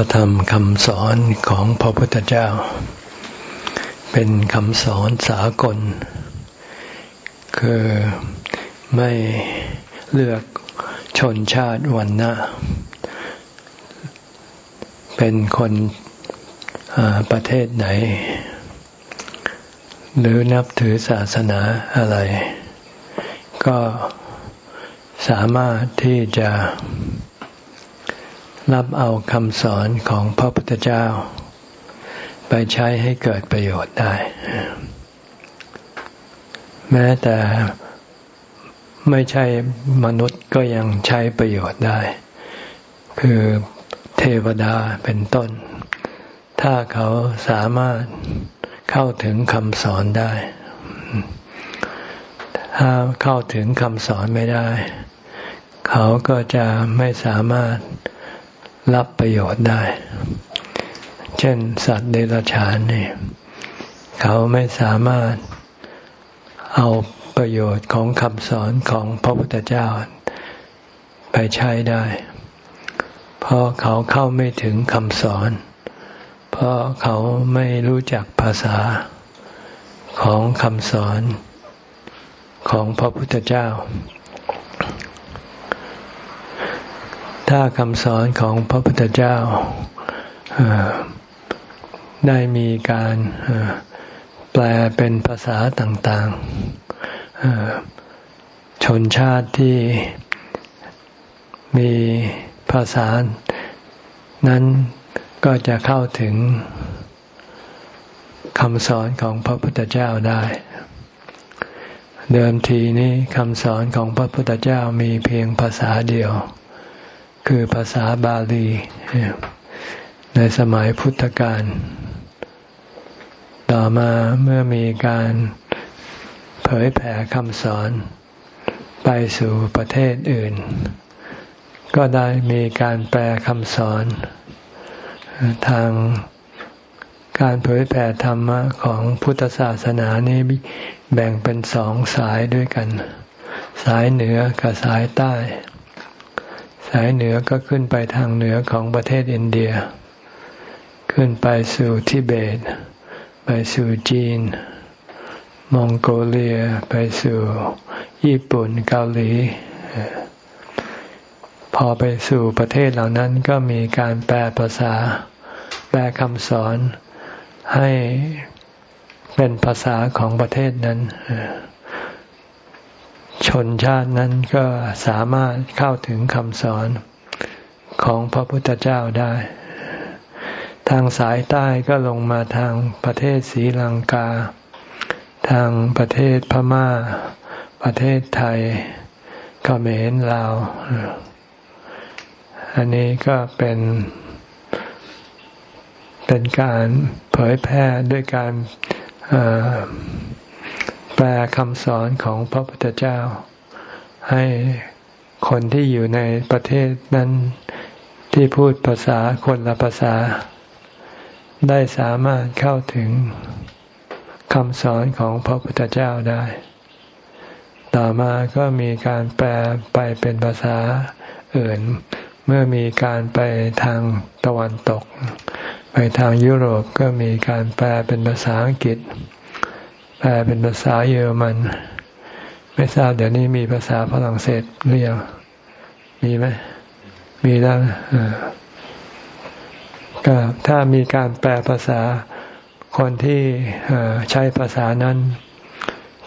ระธรรมคำสอนของพระพุทธเจ้า เป็นคำสอนสากล คือไม่เลือกชนชาติวันนะเป็นคนประเทศไหน หรือนับถือศาสนาอะไร ก็สามารถที่จะ รับเอาคำสอนของพระพุทธเจ้า ไปใช้ให้เกิดประโยชน์ได้ แม้แต่ไม่ใช่มนุษย์ก็ยังใช้ประโยชน์ได้ คือเทวดาเป็นต้น ถ้าเขาสามารถเข้าถึงคำสอนได้ ถ้าเข้าถึงคำสอนไม่ได้ เขาก็จะไม่สามารถ รับประโยชน์ได้ เช่น สัตว์เดรัจฉานนี่เขาไม่สามารถเอาประโยชน์ของคำสอนของพระพุทธเจ้า ไปใช้ได้ เพราะเขาเข้าไม่ถึงคำสอน เพราะเขาไม่รู้จักภาษาของคำสอนของพระพุทธเจ้า ถ้าคำสอนของพระพุทธเจ้าได้มีการแปลเป็นภาษาต่างๆ ชนชาติที่มีภาษา นั้นก็จะเข้าถึงคำสอนของพระพุทธเจ้าได้ เดิมทีนี้คำสอนของพระพุทธเจ้ามีเพียงภาษาเดียว คือภาษาบาลี ในสมัยพุทธกาลต่อมาเมื่อมีการเผยแผ่คำสอน ไปสู่ประเทศอื่น ก็ได้มีการแปลคำสอน ทางการเผยแผ่ธรรมะของพุทธศาสนานี้แบ่งเป็นสองสายด้วยกัน สายเหนือกับสายใต้ สายเหนือก็ขึ้นไปทางเหนือของประเทศอินเดีย ขึ้นไปสู่ทิเบต ไปสู่จีน มองโกเลีย ไปสู่ญี่ปุ่นเกาหลี พอไปสู่ประเทศเหล่านั้นก็มีการแปลภาษา แปลคำสอนให้เป็นภาษาของประเทศนั้น ชนชาตินั้นก็สามารถเข้าถึงคำสอนของพระพุทธเจ้าได้ ทางสายใต้ก็ลงมาทางประเทศศรีลังกา ทางประเทศพมา่า ประเทศไทยเขมรลาว อันนี้ก็เป็น เป็นการเผยแพร่ด้วยการ ลคำสอนของพระพุทธเจ้า ให้คนที่อยู่ในประเทศนั้นที่พูดภาษาคนละภาษา ได้สามารถเข้าถึงคำสอนของพระพุทธเจ้าได้ ต่อมาก็มีการแปลไปเป็นภาษาอื่น เมื่อมีการไปทางตะวันตก ไปทางยุโรปก็มีการแปลเป็นภาษาอังกฤษ แปลเป็นภาษาเยอรมัน ไม่ทราบเดี๋ยวนี้มีภาษาฝรั่งเศสหรือยังมีไหมมีแล้วก็ถ้ามีการแปลภาษาคนที่ใช้ภาษานั้น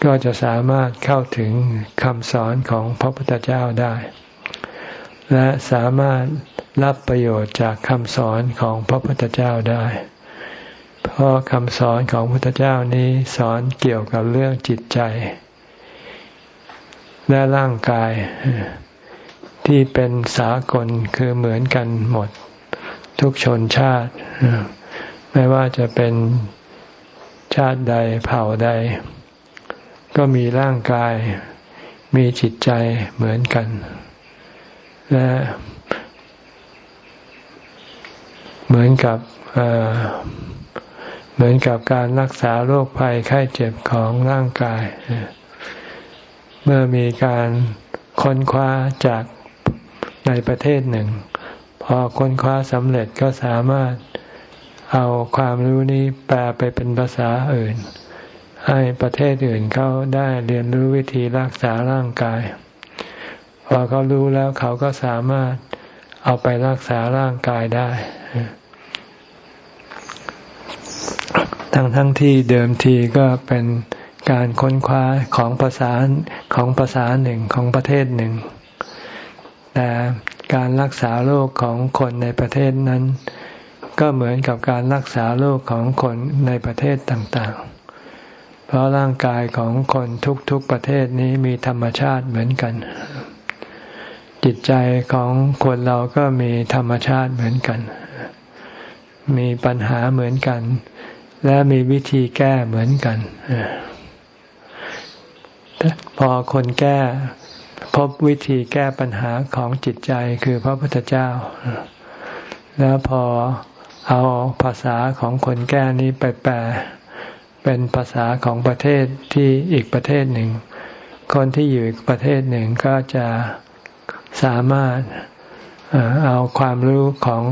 ก็จะสามารถเข้าถึงคำสอนของพระพุทธเจ้าได้ และสามารถรับประโยชน์จากคำสอนของพระพุทธเจ้าได้ เพราะคำสอนของพุทธเจ้านี้สอนเกี่ยวกับเรื่องจิตใจ และร่างกาย ที่เป็นสากลคือเหมือนกันหมด ทุกชนชาติ ไม่ว่าจะเป็นชาติใดเผ่าใด ก็มีร่างกาย มีจิตใจเหมือนกัน และเหมือนกับ เหมือนกับการรักษาโรคภัยไข้เจ็บของร่างกาย เมื่อมีการค้นคว้าจากในประเทศหนึ่ง พอค้นคว้าสำเร็จก็สามารถเอาความรู้นี้แปลไปเป็นภาษาอื่น ให้ประเทศอื่นเขาได้เรียนรู้วิธีรักษาร่างกาย พอเขารู้แล้วเขาก็สามารถเอาไปรักษาร่างกายได้ ทั้งทั้งที่เดิมทีก็เป็นการค้นคว้าของภาษาของภาษาหนึ่งของประเทศหนึ่ง แต่การรักษาโรคของคนในประเทศนั้น ก็เหมือนกับการรักษาโรคของคนในประเทศต่างๆ เพราะร่างกายของคนทุกๆประเทศนี้มีธรรมชาติเหมือนกัน จิตใจของคนเราก็มีธรรมชาติเหมือนกัน มีปัญหาเหมือนกัน และมีวิธีแก้เหมือนกันพอคนแก้พบวิธีแก้ปัญหาของจิตใจคือพระพุทธเจ้า แล้วพอเอาภาษาของคนแก้นี้ไปแปล เป็นภาษาของประเทศที่อีกประเทศหนึ่ง คนที่อยู่อีกประเทศหนึ่งก็จะสามารถเอาความรู้ของ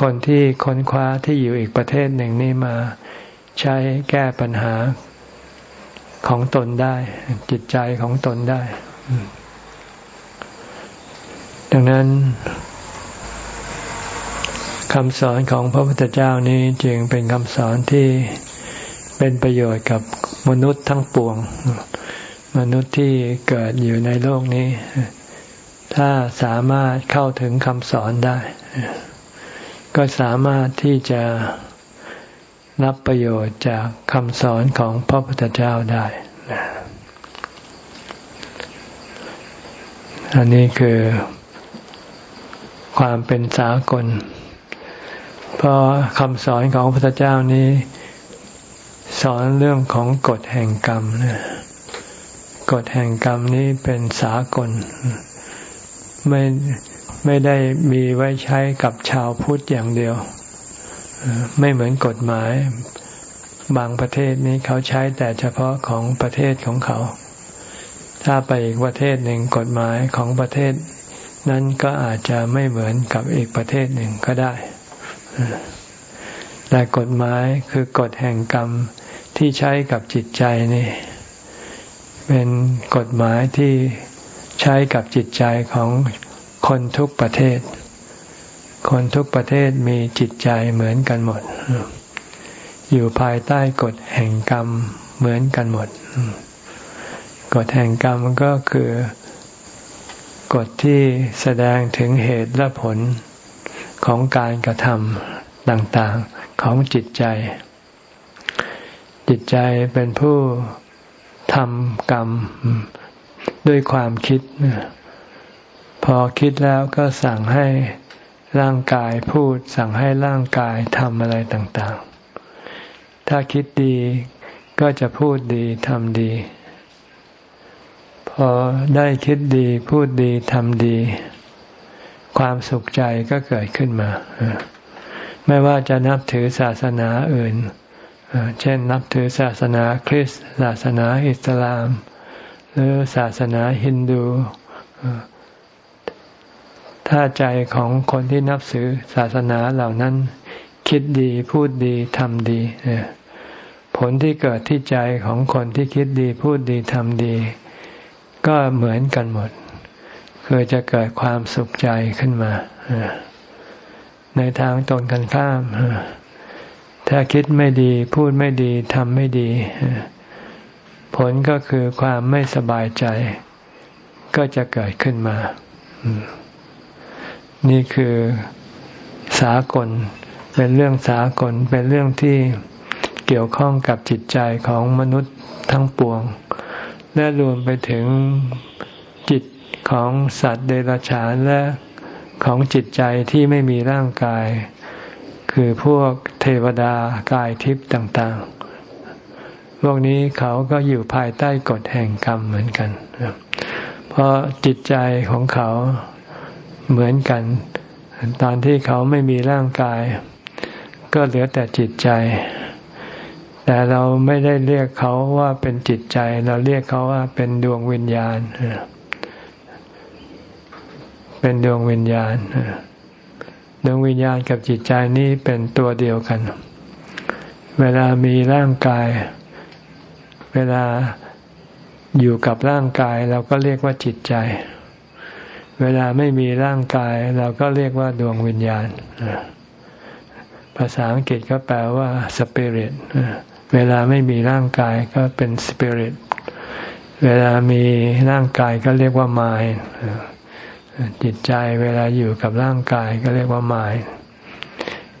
คนที่ค้นคว้าที่อยู่อีกประเทศหนึ่งนี้มา ใช้แก้ปัญหาของตนได้ จิตใจของตนได้ ดังนั้นคำสอนของพระพุทธเจ้านี้จึงเป็นคำสอนที่เป็นประโยชน์กับมนุษย์ทั้งปวง มนุษย์ที่เกิดอยู่ในโลกนี้ ถ้าสามารถเข้าถึงคำสอนได้ ก็สามารถที่จะรับประโยชน์จากคำสอนของพระพุทธเจ้าได้อันนี้คือความเป็นสากล เพราะคำสอนของพระพุทธเจ้านี้ สอนเรื่องของกฎแห่งกรรมนะกฎแห่งกรรมนี้เป็นสากล ไม่ ไม่ได้มีไว้ใช้กับชาวพุทธอย่างเดียว ไม่เหมือนกฎหมาย บางประเทศนี้เขาใช้แต่เฉพาะของประเทศของเขา ถ้าไปอีกประเทศหนึ่งกฎหมายของประเทศ นั้นก็อาจจะไม่เหมือนกับอีกประเทศหนึ่งก็ได้ แต่กฎหมายคือกฎแห่งกรรมที่ใช้กับจิตใจนี่ เป็นกฎหมายที่ใช้กับจิตใจของ คนทุกประเทศ คนทุกประเทศมีจิตใจเหมือนกันหมด อยู่ภายใต้กฎแห่งกรรมเหมือนกันหมด กฎแห่งกรรมก็คือกฎที่แสดงถึงเหตุและผลของการกระทำต่างๆของจิตใจ จิตใจเป็นผู้ทำกรรมด้วยความคิด พอคิดแล้วก็สั่งให้ร่างกายพูด สั่งให้ร่างกายทำอะไรต่างๆ ถ้าคิดดีก็จะพูดดีทำดี พอได้คิดดีพูดดีทำดี ความสุขใจก็เกิดขึ้นมา ไม่ว่าจะนับถือศาสนาอื่น เช่นนับถือศาสนาคริสต์ศาสนาอิสลาม หรือศาสนาฮินดู ถ้าใจของคนที่นับถือศาสนาเหล่านั้น คิดดีพูดดีทำดี ผลที่เกิดที่ใจของคนที่คิดดีพูดดีทำดี ก็เหมือนกันหมด คือจะเกิดความสุขใจขึ้นมาในทางตรงกันข้าม ถ้าคิดไม่ดี พูดไม่ดีทำไม่ดี ผลก็คือความไม่สบายใจ ก็จะเกิดขึ้นมา นี่คือสากล เป็นเรื่องสากล เป็นเรื่องที่เกี่ยวข้องกับจิตใจของมนุษย์ทั้งปวง และรวมไปถึงจิตของสัตว์เดรัจฉานและของจิตใจที่ไม่มีร่างกาย คือพวกเทวดากายทิพย์ต่างๆ พวกนี้เขาก็อยู่ภายใต้กฎแห่งกรรมเหมือนกัน เพราะจิตใจของเขา เหมือนกัน ตอนที่เขาไม่มีร่างกาย ก็เหลือแต่จิตใจ แต่เราไม่ได้เรียกเขาว่าเป็นจิตใจ เราเรียกเขาว่าเป็นดวงวิญญาณ เป็นดวงวิญญาณดวงวิญญาณกับจิตใจนี้เป็นตัวเดียวกัน เวลามีร่างกาย เวลาอยู่กับร่างกาย เราก็เรียกว่าจิตใจ เวลาไม่มีร่างกาย เราก็เรียกว่าดวงวิญญาณ ภาษาอังกฤษก็แปลว่า spirit เวลาไม่มีร่างกายก็เป็น spirit เวลามีร่างกายก็เรียกว่า mind จิตใจเวลาอยู่กับร่างกายก็เรียกว่า mind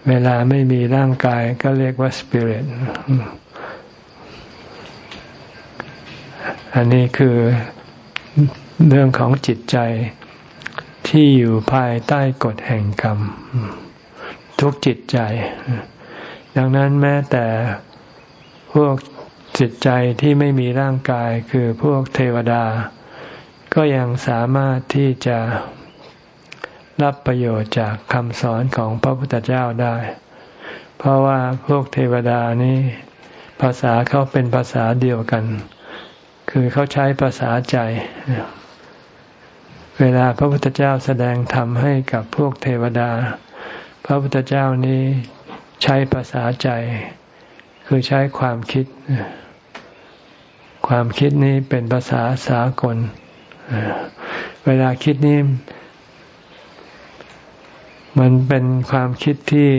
เวลาไม่มีร่างกายก็เรียกว่า spirit อันนี้คือเรื่องของจิตใจ ที่อยู่ภายใต้กฎแห่งกรรม ทุกจิตใจ ดังนั้นแม้แต่พวกจิตใจที่ไม่มีร่างกายคือพวกเทวดา ก็ยังสามารถที่จะรับประโยชน์จากคำสอนของพระพุทธเจ้าได้ เพราะว่าพวกเทวดานี้ภาษาเขาเป็นภาษาเดียวกัน คือเขาใช้ภาษาใจ เวลาพระพุทธเจ้าแสดงธรรมให้กับพวกเทวดา พระพุทธเจ้านี้ใช้ภาษาใจ คือใช้ความคิด ความคิดนี้เป็นภาษาสากล เวลาคิดนี้ มันเป็นความคิดที่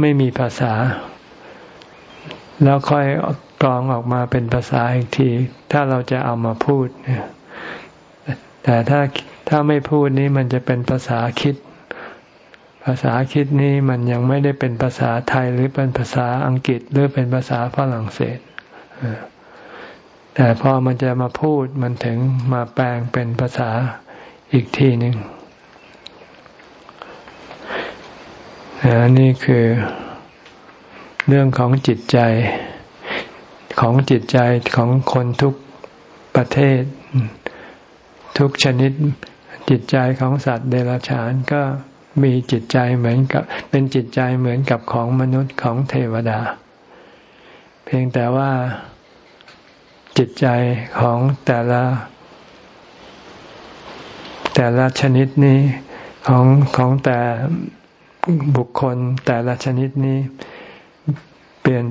ไม่มีภาษา แล้วค่อยกรองออกมาเป็นภาษาอีกที ถ้าเราจะเอามาพูด แต่ถ้าถ้าไม่พูดนี้มันจะเป็นภาษาคิด ภาษาคิดนี้มันยังไม่ได้เป็นภาษาไทยหรือเป็นภาษาอังกฤษหรือเป็นภาษาฝรั่งเศสแต่พอมันจะมาพูดมันถึงมาแปลงเป็นภาษาอีกทีหนึ่งนี่คือเรื่องของจิตใจของจิตใจของคนทุกประเทศ ทุกชนิดจิตใจของสัตว์เดรัจฉานก็มีจิตใจเหมือนกับ เป็นจิตใจเหมือนกับของมนุษย์ของเทวดา เพียงแต่ว่าจิตใจของแต่ละ แต่ละชนิดนี้ของของแต่บุคคลแต่ละชนิดนี้ เปลี่ยน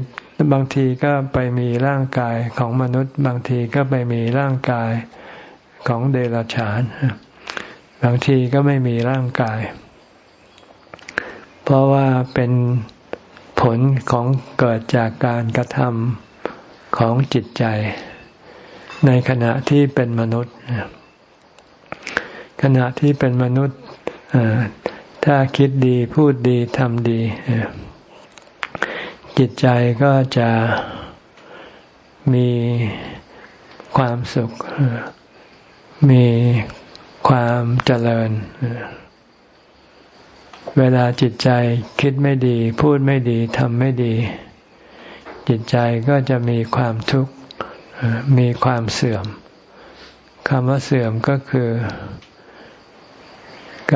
บางทีก็ไปมีร่างกายของมนุษย์ บางทีก็ไปมีร่างกาย ของเดรัจฉาน บางทีก็ไม่มีร่างกาย เพราะว่าเป็นผลของเกิดจากการกระทำของจิตใจ ในขณะที่เป็นมนุษย์ ขณะที่เป็นมนุษย์ถ้าคิดดีพูดดีทำดี จิตใจก็จะมีความสุข มีความเจริญ เวลาจิตใจคิดไม่ดี พูดไม่ดีทำไม่ดี จิตใจก็จะมีความทุกข์มีความเสื่อมคำว่าเสื่อมก็คือ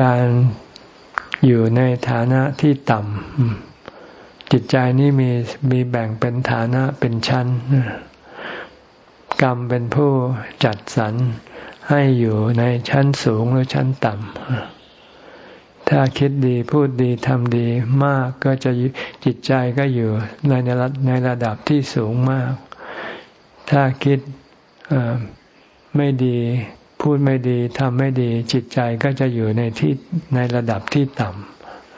การอยู่ในฐานะที่ต่ำจิตใจนี้มีมีแบ่งเป็นฐานะเป็นชั้นกรรมเป็นผู้จัดสรร ให้อยู่ในชั้นสูงหรือชั้นต่ำ ถ้าคิดดีพูดดีทำดีมากก็จะจิตใจก็อยู่ในในระดับที่สูงมาก ถ้าคิดไม่ดีพูดไม่ดีทำไม่ดี จิตใจก็จะอยู่ในที่ในระดับที่ต่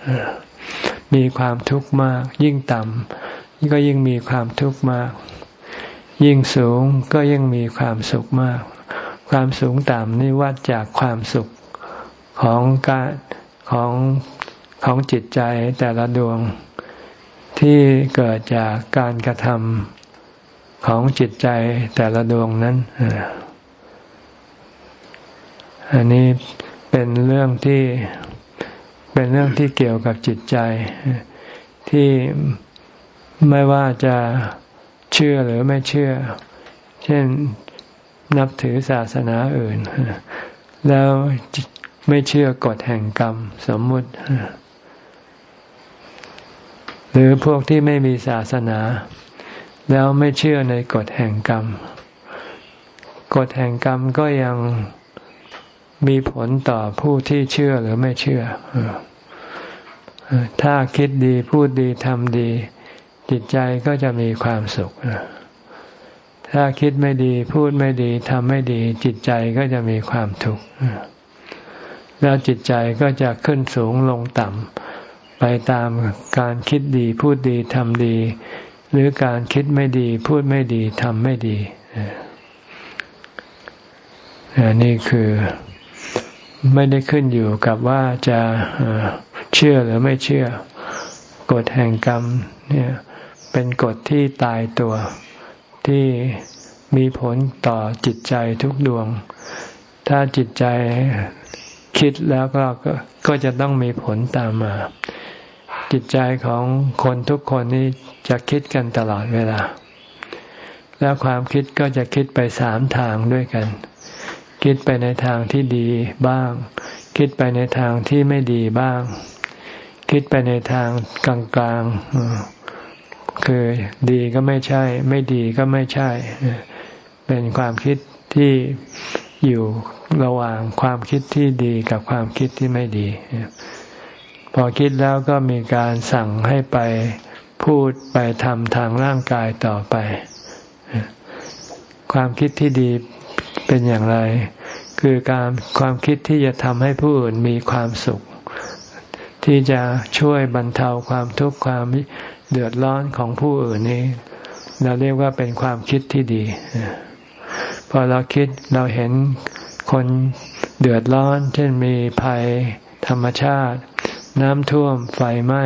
ำมีความทุกข์มาก ยิ่งต่ำก็ยิ่งมีความทุกข์มาก ยิ่งสูงก็ยิ่งมีความสุขมาก ความสูงต่ำนี่วัดจากความสุขของการของของจิตใจแต่ละดวงที่เกิดจากการกระทำของจิตใจแต่ละดวงนั้น อันนี้เป็นเรื่องที่เป็นเรื่องที่เกี่ยวกับจิตใจ ที่ไม่ว่าจะเชื่อหรือไม่เชื่อ เช่น นับถือศาสนาอื่น แล้วไม่เชื่อกฎแห่งกรรมสมมุติ หรือพวกที่ไม่มีศาสนา แล้วไม่เชื่อในกฎแห่งกรรม กฎแห่งกรรมก็ยังมีผลต่อผู้ที่เชื่อหรือไม่เชื่อ ถ้าคิดดีพูดดีทำดี จิตใจก็จะมีความสุข ถ้าคิดไม่ดีพูดไม่ดีทำไม่ดี จิตใจก็จะมีความทุกข์แล้วจิตใจก็จะขึ้นสูงลงต่ำไปตามการคิดดีพูดดีทำดี หรือการคิดไม่ดี พูดไม่ดีทำไม่ดีนี่คือไม่ได้ขึ้นอยู่กับว่าจะเชื่อหรือไม่เชื่อ กฎแห่งกรรมเนี่ยเป็นกฎที่ตายตัว ที่มีผลต่อจิตใจทุกดวง ถ้าจิตใจคิดแล้วก็ก็จะต้องมีผลตามมา จิตใจของคนทุกคนนี้จะคิดกันตลอดเวลา แล้วความคิดก็จะคิดไปสามทางด้วยกัน คิดไปในทางที่ดีบ้าง คิดไปในทางที่ไม่ดีบ้าง คิดไปในทางกลางๆ คือดีก็ไม่ใช่ ไม่ดีก็ไม่ใช่ เป็นความคิดที่อยู่ระหว่างความคิดที่ดีกับความคิดที่ไม่ดี พอคิดแล้วก็มีการสั่งให้ไปพูดไปทำทางร่างกายต่อไป ความคิดที่ดีเป็นอย่างไร คือการความคิดที่จะทำให้ผู้อื่นมีความสุข ที่จะช่วยบรรเทาความทุกข์ความ เดือดร้อนของผู้อื่นนี้ เราเรียกว่าเป็นความคิดที่ดีพอเราคิดเราเห็นคนเดือดร้อน เช่นมีภัยธรรมชาติ น้ำท่วมไฟไหม้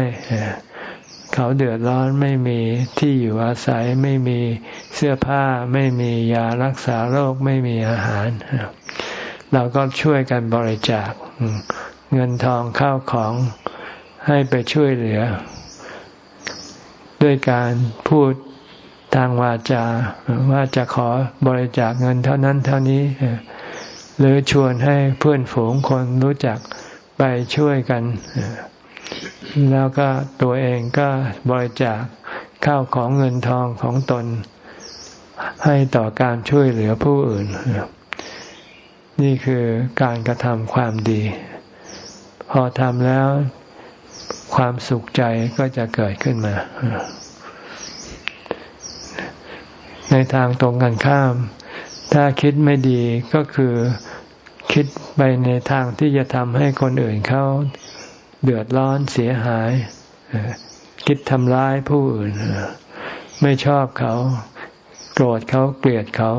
เขาเดือดร้อนไม่มีที่อยู่อาศัยไม่มีเสื้อผ้า ไม่มียารักษาโรคไม่มีอาหาร เราก็ช่วยกันบริจาคเงินทองเข้าของให้ไปช่วยเหลือ ด้วยการพูดทางวาจา ว่าจะขอบริจาคเงินเท่านั้นเท่านี้ หรือชวนให้เพื่อนฝูงคนรู้จักไปช่วยกัน แล้วก็ตัวเองก็บริจาคข้าวของเงินทองของตน ให้ต่อการช่วยเหลือผู้อื่น นี่คือการกระทำความดี พอทำแล้ว ความสุขใจก็จะเกิดขึ้นมา ในทางตรงกันข้าม ถ้าคิดไม่ดีก็คือคิดไปในทางที่จะทำให้คนอื่นเขาเดือดร้อนเสียหาย คิดทำร้ายผู้อื่น ไม่ชอบเขา โกรธเขาเกลียดเขา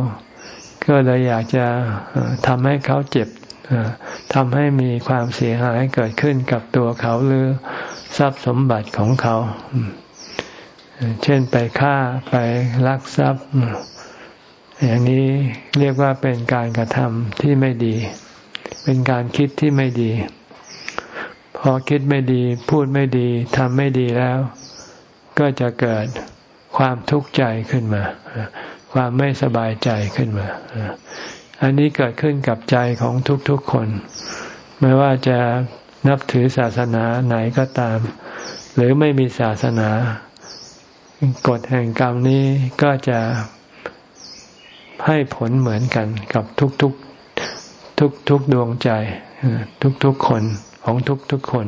ก็เลยอยากจะทำให้เขาเจ็บ ทำให้มีความเสียหายเกิดขึ้นกับตัวเขาหรือทรัพย์สมบัติของเขา เช่นไปฆ่าไปลักทรัพย์อย่างนี้เรียกว่าเป็นการกระทำที่ไม่ดี เป็นการคิดที่ไม่ดี พอคิดไม่ดี พูดไม่ดีทำไม่ดีแล้ว ก็จะเกิดความทุกข์ใจขึ้นมา ความไม่สบายใจขึ้นมา อันนี้เกิดขึ้นกับใจของทุกๆคน ไม่ว่าจะนับถือศาสนาไหนก็ตาม หรือไม่มีศาสนากฎแห่งกรรมนี้ก็จะให้ผลเหมือนกันกับทุกทุกทุกทุกดวงใจ ทุกทุกคนของทุกทุกคน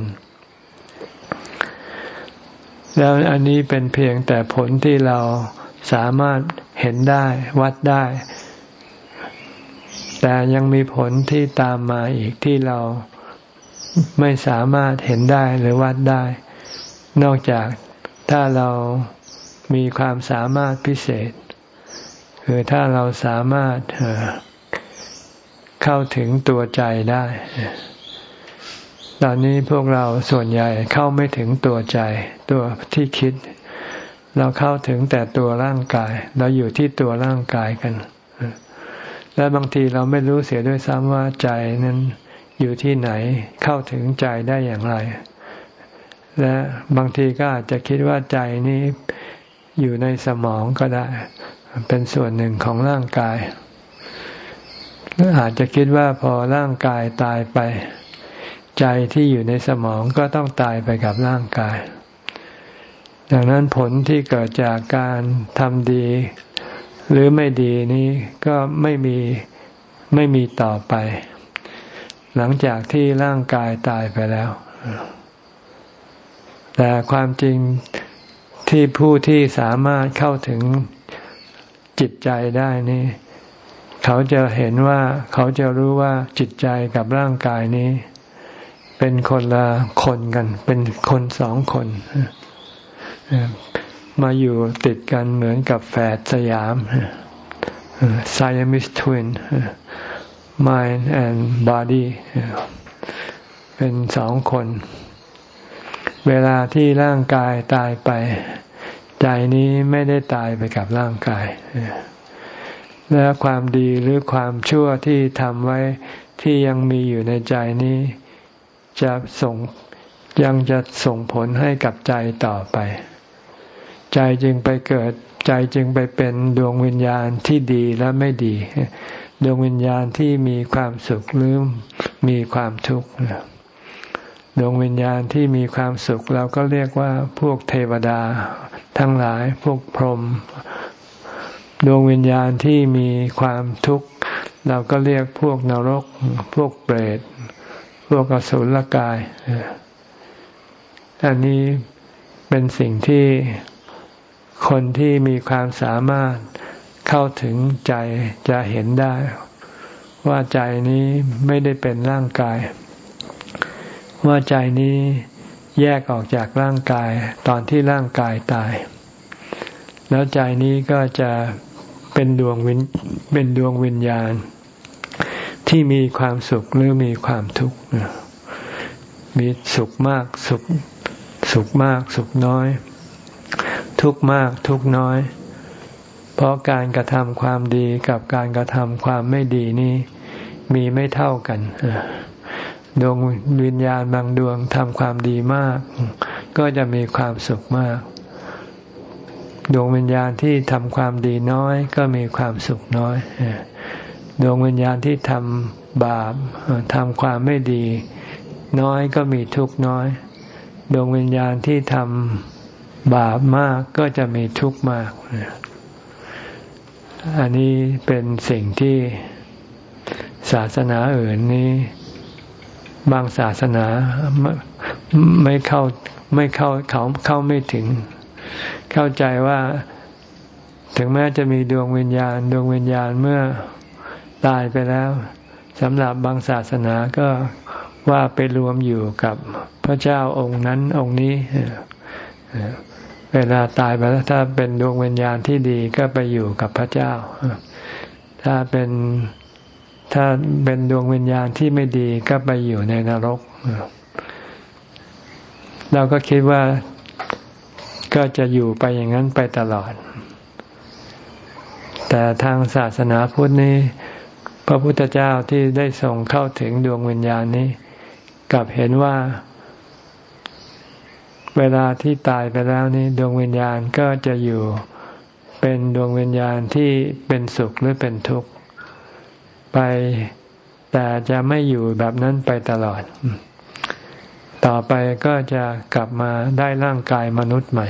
แล้วอันนี้เป็นเพียงแต่ผลที่เราสามารถเห็นได้ วัดได้ แต่ยังมีผลที่ตามมาอีกที่เราไม่สามารถเห็นได้หรือวัดได้ นอกจากถ้าเรามีความสามารถพิเศษ คือถ้าเราสามารถเข้าถึงตัวใจได้ ตอนนี้พวกเราส่วนใหญ่เข้าไม่ถึงตัวใจ ตัวที่คิด เราเข้าถึงแต่ตัวร่างกาย เราอยู่ที่ตัวร่างกายกัน และบางทีเราไม่รู้เสียด้วยซ้ำว่าใจนั้นอยู่ที่ไหนเข้าถึงใจได้อย่างไร และบางทีก็อาจจะคิดว่าใจนี้อยู่ในสมองก็ได้ เป็นส่วนหนึ่งของร่างกายหรืออาจจะคิดว่าพอร่างกายตายไป ใจที่อยู่ในสมองก็ต้องตายไปกับร่างกาย ดังนั้นผลที่เกิดจากการทำดี หรือไม่ดีนี้ก็ไม่มีไม่มีต่อไป หลังจากที่ร่างกายตายไปแล้ว แต่ความจริงที่ผู้ที่สามารถเข้าถึงจิตใจได้นี่ เขาจะเห็นว่าเขาจะรู้ว่าจิตใจกับร่างกายนี้ เป็นคนละคนกัน เป็นคนสองคน มาอยู่ติดกันเหมือนกับแฝดสยาม Siamese twin mind and body เป็นสองคน เวลาที่ร่างกายตายไป ใจนี้ไม่ได้ตายไปกับร่างกาย และความดีหรือความชั่วที่ทำไว้ที่ยังมีอยู่ในใจนี้ จะส่งยังจะส่งผลให้กับใจต่อไป ใจจึงไปเกิด ใจจึงไปเป็นดวงวิญญาณที่ดีและไม่ดี ดวงวิญญาณที่มีความสุขหรือมีความทุกข์ดวงวิญญาณที่มีความสุขเราก็เรียกว่าพวกเทวดา ทั้งหลายพวกพรหมดวงวิญญาณที่มีความทุกข์เราก็เรียกพวกนรก พวกเปรต พวกอสุรกาย อันนี้เป็นสิ่งที่ คนที่มีความสามารถเข้าถึงใจจะเห็นได้ ว่าใจนี้ไม่ได้เป็นร่างกาย ว่าใจนี้แยกออกจากร่างกายตอนที่ร่างกายตาย แล้วใจนี้ก็จะเป็นดวงวิญเป็นดวงวิญญาณ ที่มีความสุขหรือมีความทุกข์มีสุขมากสุขสุขมากสุขน้อย ทุกมากทุกน้อย เพราะการกระทำความดีกับการกระทำความไม่ดีนี่มีไม่เท่ากันดวงวิญญาณบางดวงทำความดีมาก ก็จะมีความสุขมาก ดวงวิญญาณที่ทำความดีน้อย ก็มีความสุขน้อยดวงวิญญาณที่ทำบาปทำความไม่ดี น้อยก็มีทุกน้อย ดวงวิญญาณที่ทำ บาปมากก็จะมีทุกข์มาก อันนี้เป็นสิ่งที่ศาสนาอื่นนี้ บางศาสนาไม่เข้าไม่เข้าเขาเข้าไม่ถึง เข้าใจว่าถึงแม้จะมีดวงวิญญาณ ดวงวิญญาณเมื่อตายไปแล้วสำหรับบางศาสนาก็ว่าไปรวมอยู่กับพระเจ้าองค์นั้นองค์นี้ เวลาตายไปแล้วถ้าเป็นดวงวิญญาณที่ดีก็ไปอยู่กับพระเจ้า ถ้าเป็นถ้าเป็นดวงวิญญาณที่ไม่ดีก็ไปอยู่ในนรก เราก็คิดว่าก็จะอยู่ไปอย่างนั้นไปตลอด แต่ทางศาสนาพุทธนี้ พระพุทธเจ้าที่ได้ส่งเข้าถึงดวงวิญญาณนี้กลับเห็นว่า เวลาที่ตายไปแล้วนี่ดวงวิญญาณก็จะอยู่เป็นดวงวิญญาณที่เป็นสุขหรือเป็นทุกข์ไปแต่จะไม่อยู่แบบนั้นไปตลอด ต่อไปก็จะกลับมาได้ร่างกายมนุษย์ใหม่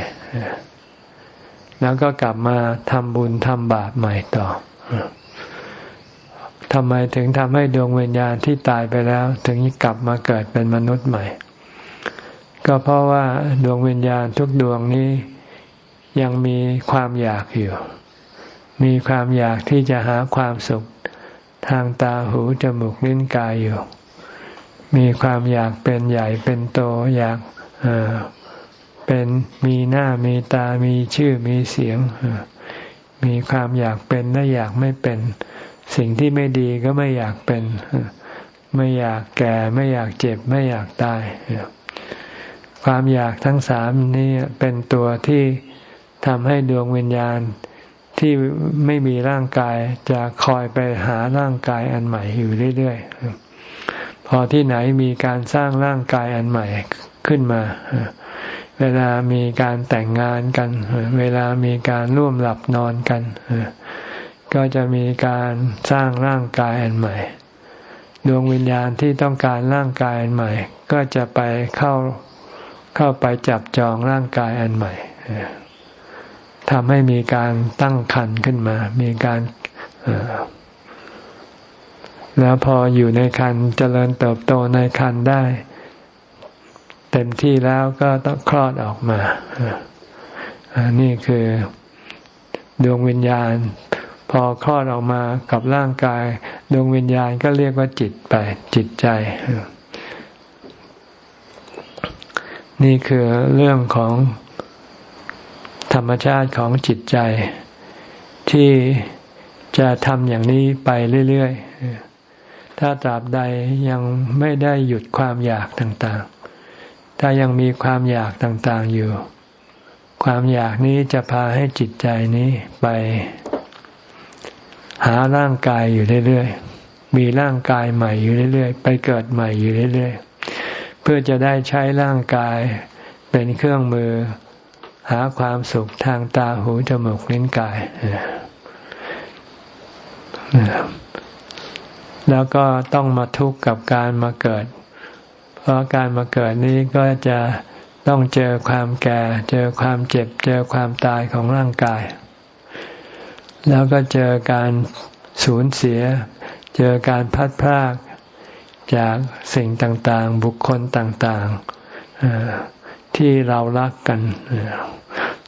แล้วก็กลับมาทำบุญทำบาปใหม่ต่อทำไมถึงทำให้ดวงวิญญาณที่ตายไปแล้ว ถึงกลับมาเกิดเป็นมนุษย์ใหม่ ก็เพราะว่าดวงวิญญาณทุกดวงนี้ยังมีความอยากอยู่ มีความอยากที่จะหาความสุขทางตาหูจมูกลิ้นกายอยู่ มีความอยากเป็นใหญ่เป็นโตอยากเป็นมีหน้ามีตามีชื่อมีเสียง มีความอยากเป็นและอยากไม่เป็น สิ่งที่ไม่ดีก็ไม่อยากเป็น ไม่อยากแก่ไม่อยากเจ็บไม่อยากตาย ความอยากทั้งสามนี้เป็นตัวที่ทำให้ดวงวิญญาณที่ไม่มีร่างกายจะคอยไปหาร่างกายอันใหม่อยู่เรื่อยๆ พอที่ไหนมีการสร้างร่างกายอันใหม่ขึ้นมา เวลามีการแต่งงานกัน เวลามีการร่วมหลับนอนกัน ก็จะมีการสร้างร่างกายอันใหม่ ดวงวิญญาณที่ต้องการร่างกายอันใหม่ ก็จะไปเข้า เข้าไปจับจองร่างกายอันใหม่ทำให้มีการตั้งคันขึ้นมา มีการแล้วพออยู่ในคันเจริญเติบโตในคันได้ เต็มที่แล้วก็ต้องคลอดออกมานี่คือดวงวิญญาณ พอคลอดออกมากับร่างกาย ดวงวิญญาณก็เรียกว่าจิตไปจิตใจ นี่คือเรื่องของธรรมชาติของจิตใจ ที่จะทำอย่างนี้ไปเรื่อยๆ ถ้าตราบใดยังไม่ได้หยุดความอยากต่างๆ ถ้ายังมีความอยากต่างๆอยู่ ความอยากนี้จะพาให้จิตใจนี้ไปหาร่างกายอยู่เรื่อยๆ มีร่างกายใหม่อยู่เรื่อยๆ ไปเกิดใหม่อยู่เรื่อยๆ พื่อจะได้ใช้ร่างกายเป็นเครื่องมือหาความสุขทางตาหูจมูกลิ้นกาย แล้วก็ต้องมาทุกข์กับการมาเกิด เพราะการมาเกิดนี้ก็จะต้องเจอความแก่ เจอความเจ็บ เจอความตายของร่างกาย แล้วก็เจอการสูญเสีย เจอการพัดพราก จากสิ่งต่างๆ บุคคลต่างๆที่เรารักกัน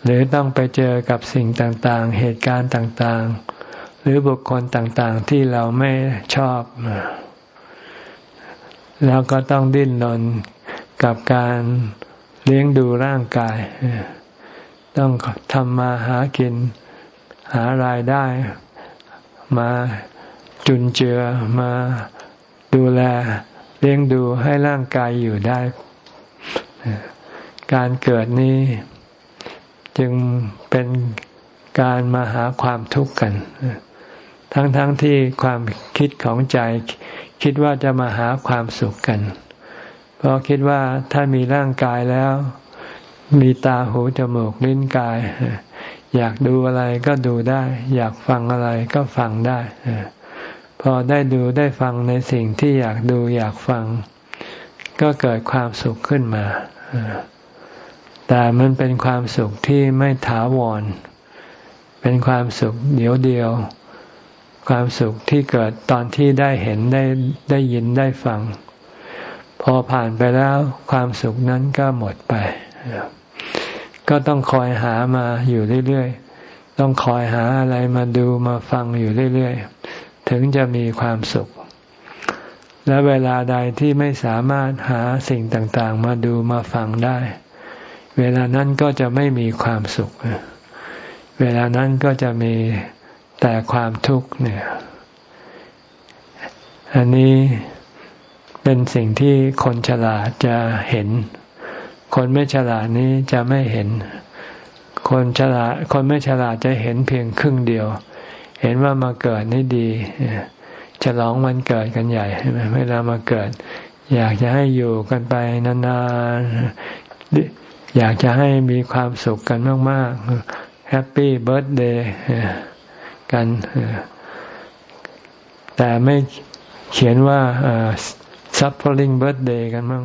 หรือต้องไปเจอกับสิ่งต่างๆ เหตุการณ์ต่างๆ หรือบุคคลต่างๆที่เราไม่ชอบแล้วก็ต้องดิ้นรนกับการเลี้ยงดูร่างกาย ต้องทำมาหากิน หารายได้ มาจุนเจือมา ดูแลเลี้ยงดูให้ร่างกายอยู่ได้ การเกิดนี้จึงเป็นการมาหาความทุกข์กัน ทั้งๆทที่ความคิดของใจ คิดว่าจะมาหาความสุขกัน เพราะคิดว่าถ้ามีร่างกายแล้ว มีตาหูจมูกลิ้นกาย อยากดูอะไรก็ดูได้ อยากฟังอะไรก็ฟังได้ พอได้ดูได้ฟังในสิ่งที่อยากดูอยากฟัง ก็เกิดความสุขขึ้นมา แต่มันเป็นความสุขที่ไม่ถาวร เป็นความสุขเดียวเดียว ความสุขที่เกิดตอนที่ได้เห็นได้ได้ยินได้ฟัง พอผ่านไปแล้วความสุขนั้นก็หมดไป ก็ต้องคอยหามาอยู่เรื่อยๆ ต้องคอยหาอะไรมาดูมาฟังอยู่เรื่อยๆ ถึงจะมีความสุข และเวลาใดที่ไม่สามารถหาสิ่งต่างๆ มาดูมาฟังได้ เวลานั้นก็จะไม่มีความสุข เวลานั้นก็จะมีแต่ความทุกข์เนี่ย อันนี้เป็นสิ่งที่คนฉลาดจะเห็น คนไม่ฉลาดนี้จะไม่เห็น คนฉลาด คนไม่ฉลาดจะเห็นเพียงครึ่งเดียว เห็นว่ามาเกิดนี่ดีฉลองวันเกิดกันใหญ่เวลามาเกิด อยากจะให้อยู่กันไปนานๆอยากจะให้มีความสุขกันมากๆ happy birthday กันแต่ไม่เขียนว่า suffering birthday กันมั้ง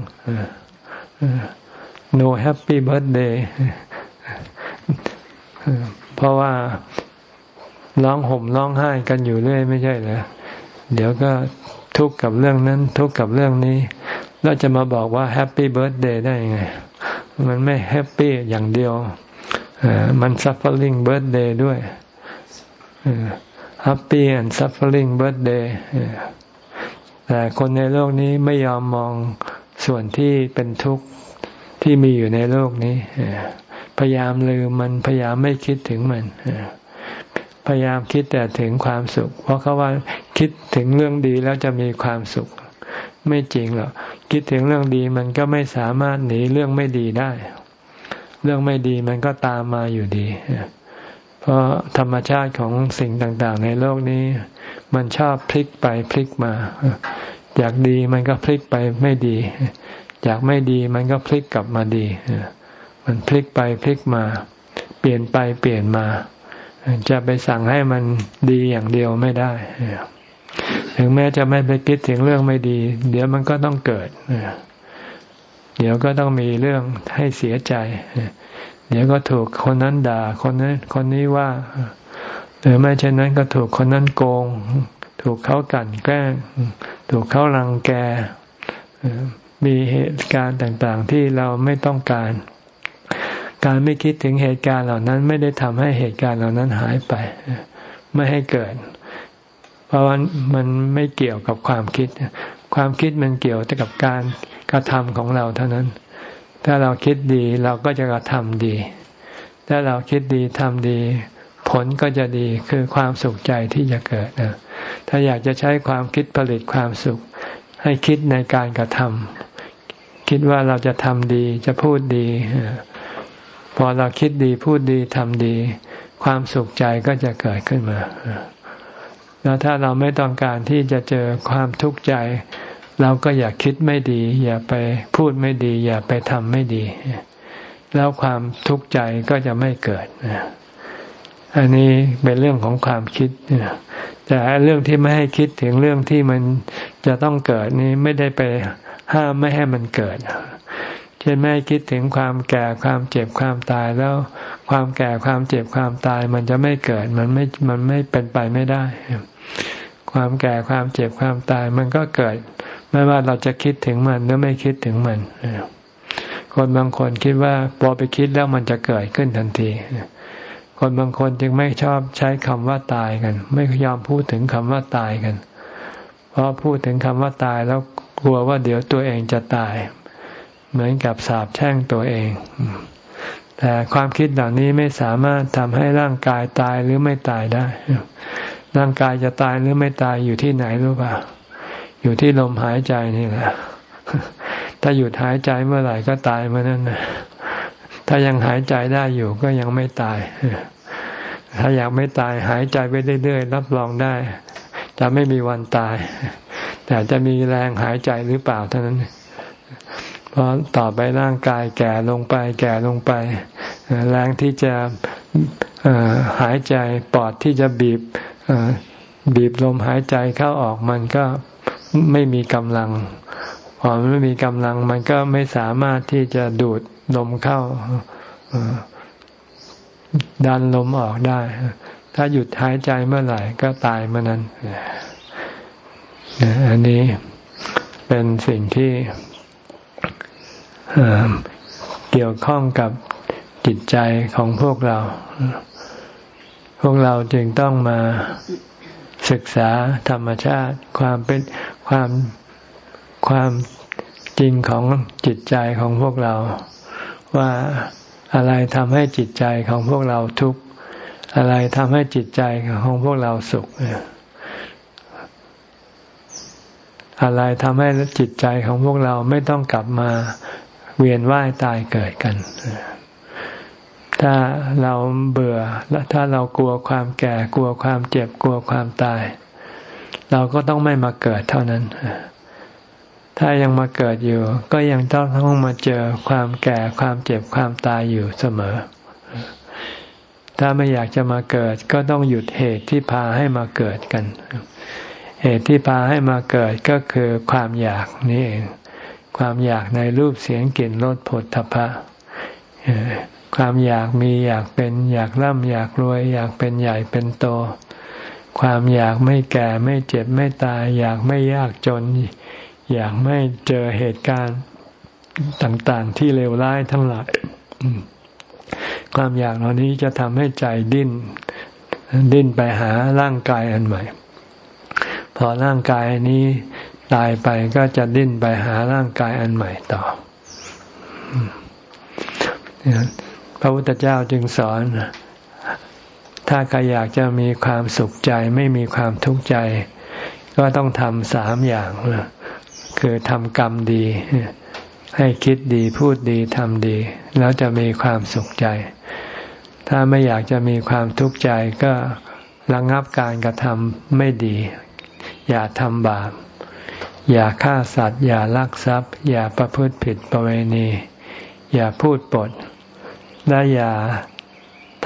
no happy birthday เพราะว่า ร้องห่มร้องไห้กันอยู่เรื่อยไม่ใช่เหรอเดี๋ยวก็ทุกข์กับเรื่องนั้น ทุกข์กับเรื่องนี้ แล้วจะมาบอกว่า happy birthday ได้ยังไง มันไม่ happy อย่างเดียวมัน suffering birthday ด้วย happy and suffering birthday แต่คนในโลกนี้ไม่ยอมมองส่วนที่เป็นทุกข์ที่มีอยู่ในโลกนี้ พยายามลืมมันพยายามไม่คิดถึงมัน พยายามคิดแต่ถึงความสุข เพราะเขาว่าคิดถึงเรื่องดีแล้วจะมีความสุข ไม่จริงหรอกคิดถึงเรื่องดีมันก็ไม่สามารถหนีเรื่องไม่ดีได้ เรื่องไม่ดีมันก็ตามมาอยู่ดี เพราะธรรมชาติของสิ่งต่างๆ ในโลกนี้ มันชอบพลิกไปพลิกมา อยากดีมันก็พลิกไปไม่ดีอยากไม่ดีมันก็พลิกกลับมาดี มันพลิกไปพลิกมา เปลี่ยนไปเปลี่ยนมา จะไปสั่งให้มันดีอย่างเดียวไม่ได้ ถึงแม้จะไม่ไปคิดถึงเรื่องไม่ดี เดี๋ยวมันก็ต้องเกิด เดี๋ยวก็ต้องมีเรื่องให้เสียใจ เดี๋ยวก็ถูกคนนั้นด่า คนนั้น คนนี้ว่า หรือไม่เช่นนั้นก็ถูกคนนั้นโกง ถูกเขากั่นแกล้ง ถูกเขารังแก มีเหตุการณ์ต่าง ๆ ที่เราไม่ต้องการ การไม่คิดถึงเหตุการณ์เหล่านั้น ไม่ได้ทำให้เหตุการณ์เหล่านั้นหายไป ไม่ให้เกิด เพราะว่ามันไม่เกี่ยวกับความคิด ความคิดมันเกี่ยวแต่กับการกระทำของเราเท่านั้น ถ้าเราคิดดีเราก็จะกระทำดี ถ้าเราคิดดีทำดี ผลก็จะดีคือความสุขใจที่จะเกิดนะถ้าอยากจะใช้ความคิดผลิตความสุข ให้คิดในการกระทำคิดว่าเราจะทำดีจะพูดดี พอเราคิดดีพูดดีทำดี ความสุขใจก็จะเกิดขึ้นมา แล้วถ้าเราไม่ต้องการที่จะเจอความทุกข์ใจ เราก็อย่าคิดไม่ดี อย่าไปพูดไม่ดี อย่าไปทำไม่ดี แล้วความทุกข์ใจก็จะไม่เกิดอันนี้เป็นเรื่องของความคิดแต่เรื่องที่ไม่ให้คิดถึงเรื่องที่มันจะต้องเกิดนี้ไม่ได้ไปห้ามไม่ให้มันเกิดเช่นไม่คิดถึงความแก่ความเจ็บความตายแล้ว ความแก่ความเจ็บความตายมันจะไม่เกิดมันไม่มันไม่เป็นไปไม่ได้ ความแก่ความเจ็บความตายมันก็เกิด ไม่ว่าเราจะคิดถึงมันหรือไม่คิดถึงมันคนบางคนคิดว่าพอไปคิดแล้วมันจะเกิดขึ้นทันทีคนบางคนจึงไม่ชอบใช้คำว่าตายกัน ไม่ยอมพูดถึงคำว่าตายกัน เพราะพูดถึงคำว่าตายแล้วกลัวว่าเดี๋ยวตัวเองจะตาย เหมือนกับสาบแช่งตัวเอง แต่ความคิดเหล่านี้ไม่สามารถทำให้ร่างกายตายหรือไม่ตายได้ ร่างกายจะตายหรือไม่ตายอยู่ที่ไหนรู้ป่า อยู่ที่ลมหายใจนี่แหละ ถ้าหยุดหายใจเมื่อไหร่ก็ตายเมื่อนั้นนะถ้ายังหายใจได้อยู่ก็ยังไม่ตาย ถ้าอยากไม่ตายหายใจไปเรื่อยๆรับรองได้ จะไม่มีวันตาย แต่จะมีแรงหายใจหรือเปล่าเท่านั้น เพราะต่อไปร่างกายแก่ลงไปแก่ลงไปแรงที่จะหายใจปอดที่จะบีบบีบลมหายใจเข้าออกมันก็ไม่มีกำลังพอไม่มีกำลังมันก็ไม่สามารถที่จะดูดลมเข้าดันลมออกได้ ถ้าหยุดหายใจเมื่อไหร่ก็ตายเมื่อนั้นอันนี้เป็นสิ่งที่ เกี่ยวข้องกับจิตใจของพวกเรา พวกเราจึงต้องมาศึกษาธรรมชาติความเป็นความความจริงของจิตใจของพวกเรา ว่าอะไรทำให้จิตใจของพวกเราทุกข์อะไรทำให้จิตใจของพวกเราสุขอะไรทำให้จิตใจของพวกเราไม่ต้องกลับมา เวียนว่ายตายเกิดกัน ถ้าเราเบื่อและถ้าเรากลัวความแก่กลัวความเจ็บกลัวความตาย เราก็ต้องไม่มาเกิดเท่านั้น ถ้ายังมาเกิดอยู่ ก็ยังต้องต้องมาเจอความแก่ความเจ็บความตายอยู่เสมอ ถ้าไม่อยากจะมาเกิด ก็ต้องหยุดเหตุที่พาให้มาเกิดกัน เหตุที่พาให้มาเกิดก็คือความอยากนี่เอง ความอยากในรูปเสียงกลิ่นรสผลทพะความอยากมีอยากเป็น อยากร่ำอยากรวย อยากเป็นใหญ่เป็นโต ความอยากไม่แก่ไม่เจ็บไม่ตาย อยากไม่ยากจน อยากไม่เจอเหตุการณ์ต่างๆ ที่เลวร้ายทั้งหลายความอยากเหล่านี้จะทำให้ใจดิ้น ดิ้นไปหาร่างกายอันใหม่ พอร่างกายนี้ ตายไปก็จะดิ้นไปหาร่างกายอันใหม่ต่อ พระพุทธเจ้าจึงสอน ถ้าใครอยากจะมีความสุขใจไม่มีความทุกข์ใจ ก็ต้องทำสามอย่าง คือทำกรรมดี ให้คิดดีพูดดีทำดี แล้วจะมีความสุขใจ ถ้าไม่อยากจะมีความทุกข์ใจก็ระงับการกระทำไม่ดี อย่าทำบาป อย่าฆ่าสัตว์ อย่าลักทรัพย์ อย่าประพฤติผิดประเวณี อย่าพูดปด และอย่า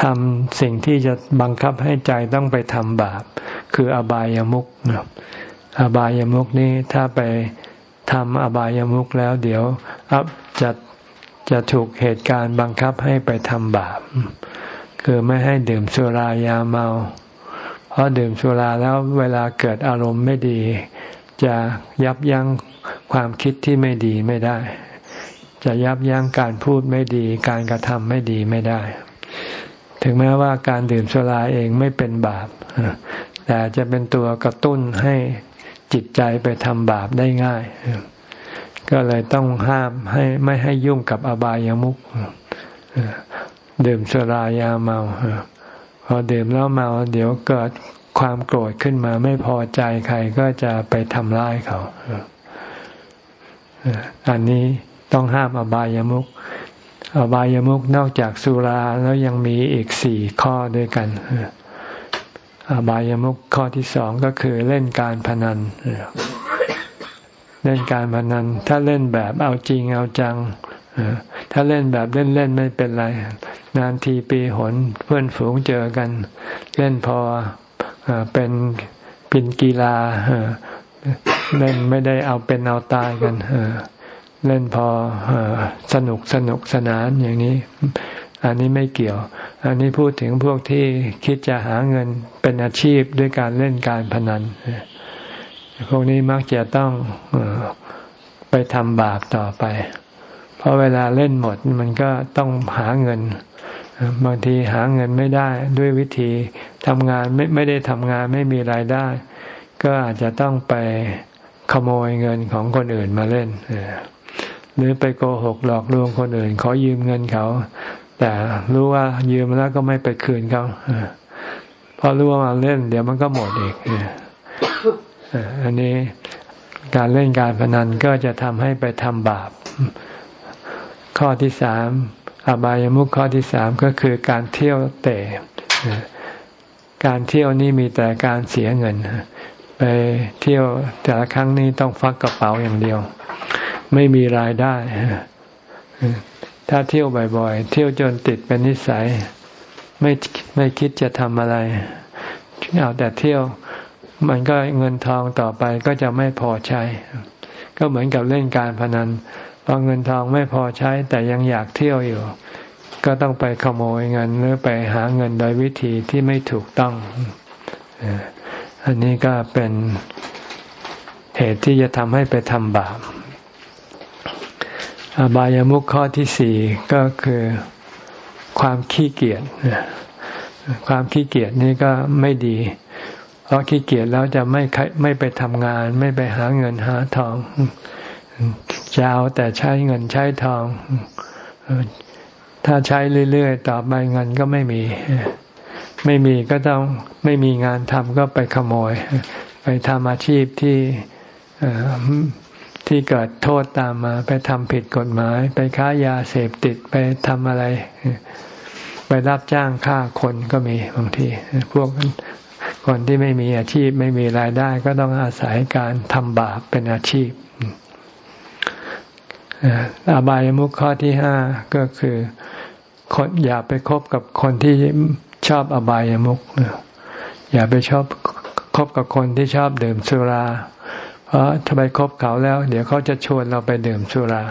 ทำสิ่งที่จะบังคับให้ใจต้องไปทำบาป คืออบายามุขอบายามุขนี้ถ้าไปทำอบายามุขแล้ว เดี๋ยวอับจะจะถูกเหตุการณ์บังคับให้ไปทำบาป คือไม่ให้ดื่มสุรายาเมา เพราะดื่มสุราแล้วเวลาเกิดอารมณ์ไม่ดี จะยับยั้งความคิดที่ไม่ดีไม่ได้ จะยับยั้งการพูดไม่ดี การกระทำไม่ดีไม่ได้ ถึงแม้ว่าการดื่มสุราเองไม่เป็นบาป แต่จะเป็นตัวกระตุ้นให้จิตใจไปทำบาปได้ง่าย ก็เลยต้องห้ามให้ไม่ให้ยุ่งกับอบายามุขดื่มสุรายาเมาพอดื่มแล้วเมา เดี๋ยวเกิด ความโกรธขึ้นมาไม่พอใจใครก็จะไปทำร้ายเขา อันนี้ต้องห้ามอบายามุขอบายามุขนอกจากสุราแล้วยังมีอีกสี่ข้อด้วยกันอบายามุขข้อที่สองก็คือเล่นการพนันเล่นการพนัน ถ้าเล่นแบบเอาจริงเอาจังถ้าเล่นแบบเล่นเล่นไม่เป็นไร นานทีปีหนเพื่อนฝูงเจอกัน เล่นพอ เป็นเป็นกีฬาเล่นไม่ได้เอาเป็นเอาตายกันเล่นพอสนุกสนุกสนานอย่างนี้ อันนี้ไม่เกี่ยว อันนี้พูดถึงพวกที่คิดจะหาเงินเป็นอาชีพด้วยการเล่นการพนันพวกนี้มักจะต้องไปทำบาปต่อไป เพราะเวลาเล่นหมดมันก็ต้องหาเงิน บางทีหาเงินไม่ได้ด้วยวิธี ทำงานไม่ไม่ได้ทำงานไม่มีรายได้ ก็อาจจะต้องไปขโมยเงินของคนอื่นมาเล่นหรือไปโกหกหลอกลวงคนอื่น ขอยืมเงินเขา แต่รู้ว่ายืมแล้วก็ไม่ไปคืนเขาพอรู้ว่ามาเล่น เดี๋ยวมันก็หมดอีกอันนี้การเล่นการพนันก็จะทำให้ไปทำบาป ข้อที่สามอบายมุขข้อที่สามก็คือการเที่ยวเตะ การเที่ยวนี่มีแต่การเสียเงิน ไปเที่ยวแต่ละครั้งนี้ต้องฟักกระเป๋าอย่างเดียว ไม่มีรายได้ ถ้าเที่ยวบ่อยๆ เที่ยวจนติดเป็นนิสัย ไม่ไม่คิดจะทำอะไรเอาแต่เที่ยว มันก็เงินทองต่อไปก็จะไม่พอใช้ ก็เหมือนกับเล่นการพนันพอเงินทองไม่พอใช้แต่ยังอยากเที่ยวอยู่ ก็ต้องไปขโมยเงินหรือไปหาเงินโดยวิธีที่ไม่ถูกต้อง อันนี้ก็เป็นเหตุที่จะทำให้ไปทำบาป อบายามุขข้อที่สี่ก็คือความขี้เกียจ ความขี้เกียจนี่ก็ไม่ดี เพราะขี้เกียจแล้วจะไม่ไม่ไปทำงาน ไม่ไปหาเงินหาทอง จะเอาแต่ใช้เงินใช้ทอง ถ้าใช้เรื่อยๆต่อไปเงินก็ไม่มี ไม่มีก็ต้องไม่มีงานทำก็ไปขโมย ไปทำอาชีพที่ที่เกิดโทษตามมา ไปทำผิดกฎหมาย ไปค้ายาเสพติดไปทำอะไร ไปรับจ้างฆ่าคนก็มีบางที พวกคนที่ไม่มีอาชีพไม่มีรายได้ ก็ต้องอาศัยการทำบาปเป็นอาชีพอบายมุขข้อที่ห้าก็คือ คนอย่าไปคบกับคนที่ชอบอบายามุขอย่าไปชอบคบกับคนที่ชอบดื่มสุรา เพราะถ้าไปคบเขาแล้ว เดี๋ยวเขาจะชวนเราไปดื่มสุรา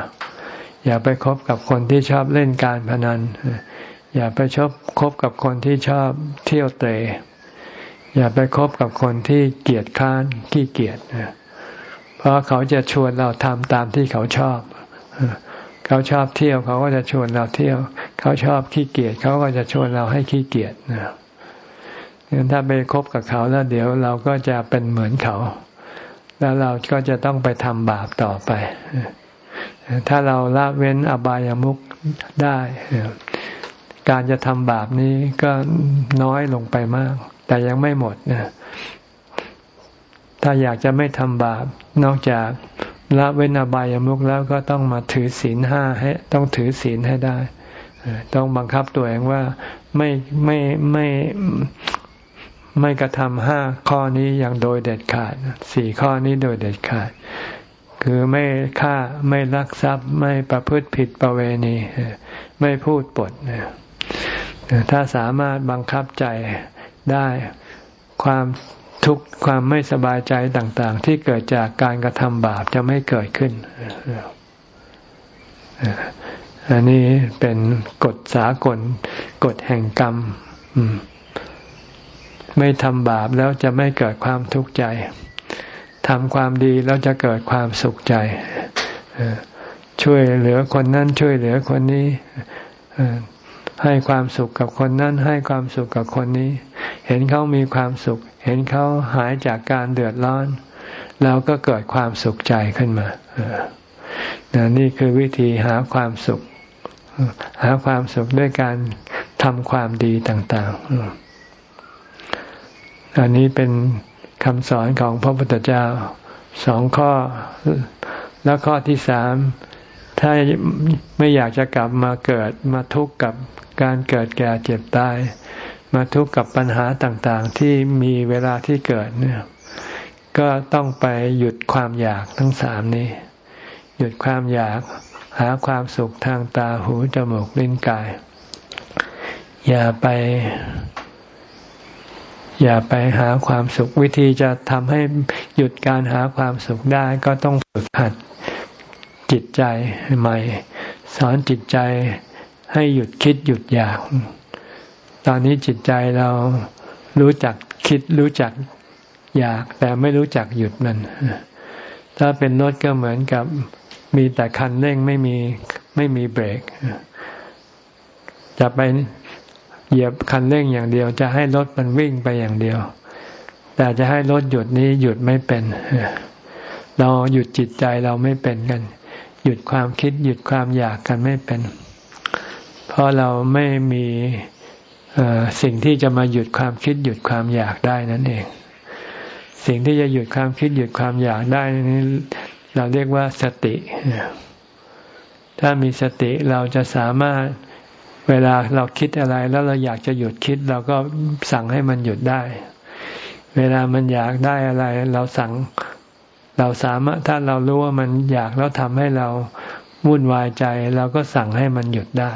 อย่าไปคบกับคนที่ชอบเล่นการพนัน อย่าไปชอบคบกับคนที่ชอบเที่ยวเตะอย่าไปคบกับคนที่เกียจค้านขี้เกียจเพราะเขาจะชวนเราทำตามที่เขาชอบ เขาชอบเที่ยวเขาก็จะชวนเราเที่ยว เขาชอบขี้เกียจเขาก็จะชวนเราให้ขี้เกียจนะงั้นถ้าไปคบกับเขาแล้วเดี๋ยวเราก็จะเป็นเหมือนเขา แล้วเราก็จะต้องไปทำบาปต่อไป ถ้าเราละเว้นอบายามุขได้ การจะทำบาปนี้ก็น้อยลงไปมาก แต่ยังไม่หมดนะถ้าอยากจะไม่ทำบาปนอกจาก ละเว้นอบายามุขแล้วก็ต้องมาถือศีลห้าให้ต้องถือศีลให้ได้ ต้องบังคับตัวเองว่าไม่ไม่ไม่ไม่กระทำห้าข้อนี้อย่างโดยเด็ดขาดสี่ข้อนี้โดยเด็ดขาด คือไม่ฆ่าไม่ลักทรัพย์ไม่ประพฤติผิดประเวณี ไม่พูดปดถ้าสามารถบังคับใจได้ความ ทุกความไม่สบายใจต่าง ๆ ที่เกิดจากการกระทำบาปจะไม่เกิดขึ้น อันนี้เป็นกฎสากลกฎแห่งกรรมไม่ทำบาปแล้วจะไม่เกิดความทุกข์ใจทำความดีแล้วจะเกิดความสุขใจช่วยเหลือคนนั้นช่วยเหลือคนนี้ ให้ความสุขกับคนนั้นให้ความสุขกับคนนี้ เห็นเขามีความสุข เห็นเขาหายจากการเดือดร้อน เราก็เกิดความสุขใจขึ้นมานี่คือวิธีหาความสุข หาความสุขด้วยการทำความดีต่างๆ อันนี้เป็นคำสอนของพระพุทธเจ้าสองข้อ แล้วข้อที่สาม ถ้าไม่อยากจะกลับมาเกิดมาทุกข์กับการเกิดแก่เจ็บตาย มาทุกข์กับปัญหาต่างๆ ที่มีเวลาที่เกิดเนี่ยก็ต้องไปหยุดความอยากทั้งสามนี้ หยุดความอยากหาความสุขทางตาหูจมูกลิ้นกาย อย่าไป อย่าไปหาความสุขวิธีจะทำให้หยุดการหาความสุขได้ก็ต้องฝึกหัด จิตใจใหม่ สอนจิตใจให้หยุดคิดหยุดอยาก ตอนนี้จิตใจเรารู้จักคิดรู้จักอยาก แต่ไม่รู้จักหยุดมัน ถ้าเป็นรถก็เหมือนกับมีแต่คันเร่งไม่มีไม่มีเบรก จะไปเหยียบคันเร่งอย่างเดียว จะให้รถมันวิ่งไปอย่างเดียว แต่จะให้รถหยุดนี้หยุดไม่เป็น เราหยุดจิตใจเราไม่เป็นกัน หยุดความคิดหยุดความอยากกันไม่เป็น เพราะเราไม่มีสิ่งที่จะมาหยุดความคิดหยุดความอยากได้นั่นเอง สิ่งที่จะหยุดความคิดหยุดความอยากได้นี้เราเรียกว่าสติ ถ้ามีสติเราจะสามารถเวลาเราคิดอะไรแล้วเราอยากจะหยุดคิด เราก็สั่งให้มันหยุดได้ เวลามันอยากได้อะไร เราสั่ง เราสามารถถ้าเรารู้ว่ามันอยากแล้วทำให้เราวุ่นวายใจ เราก็สั่งให้มันหยุดได้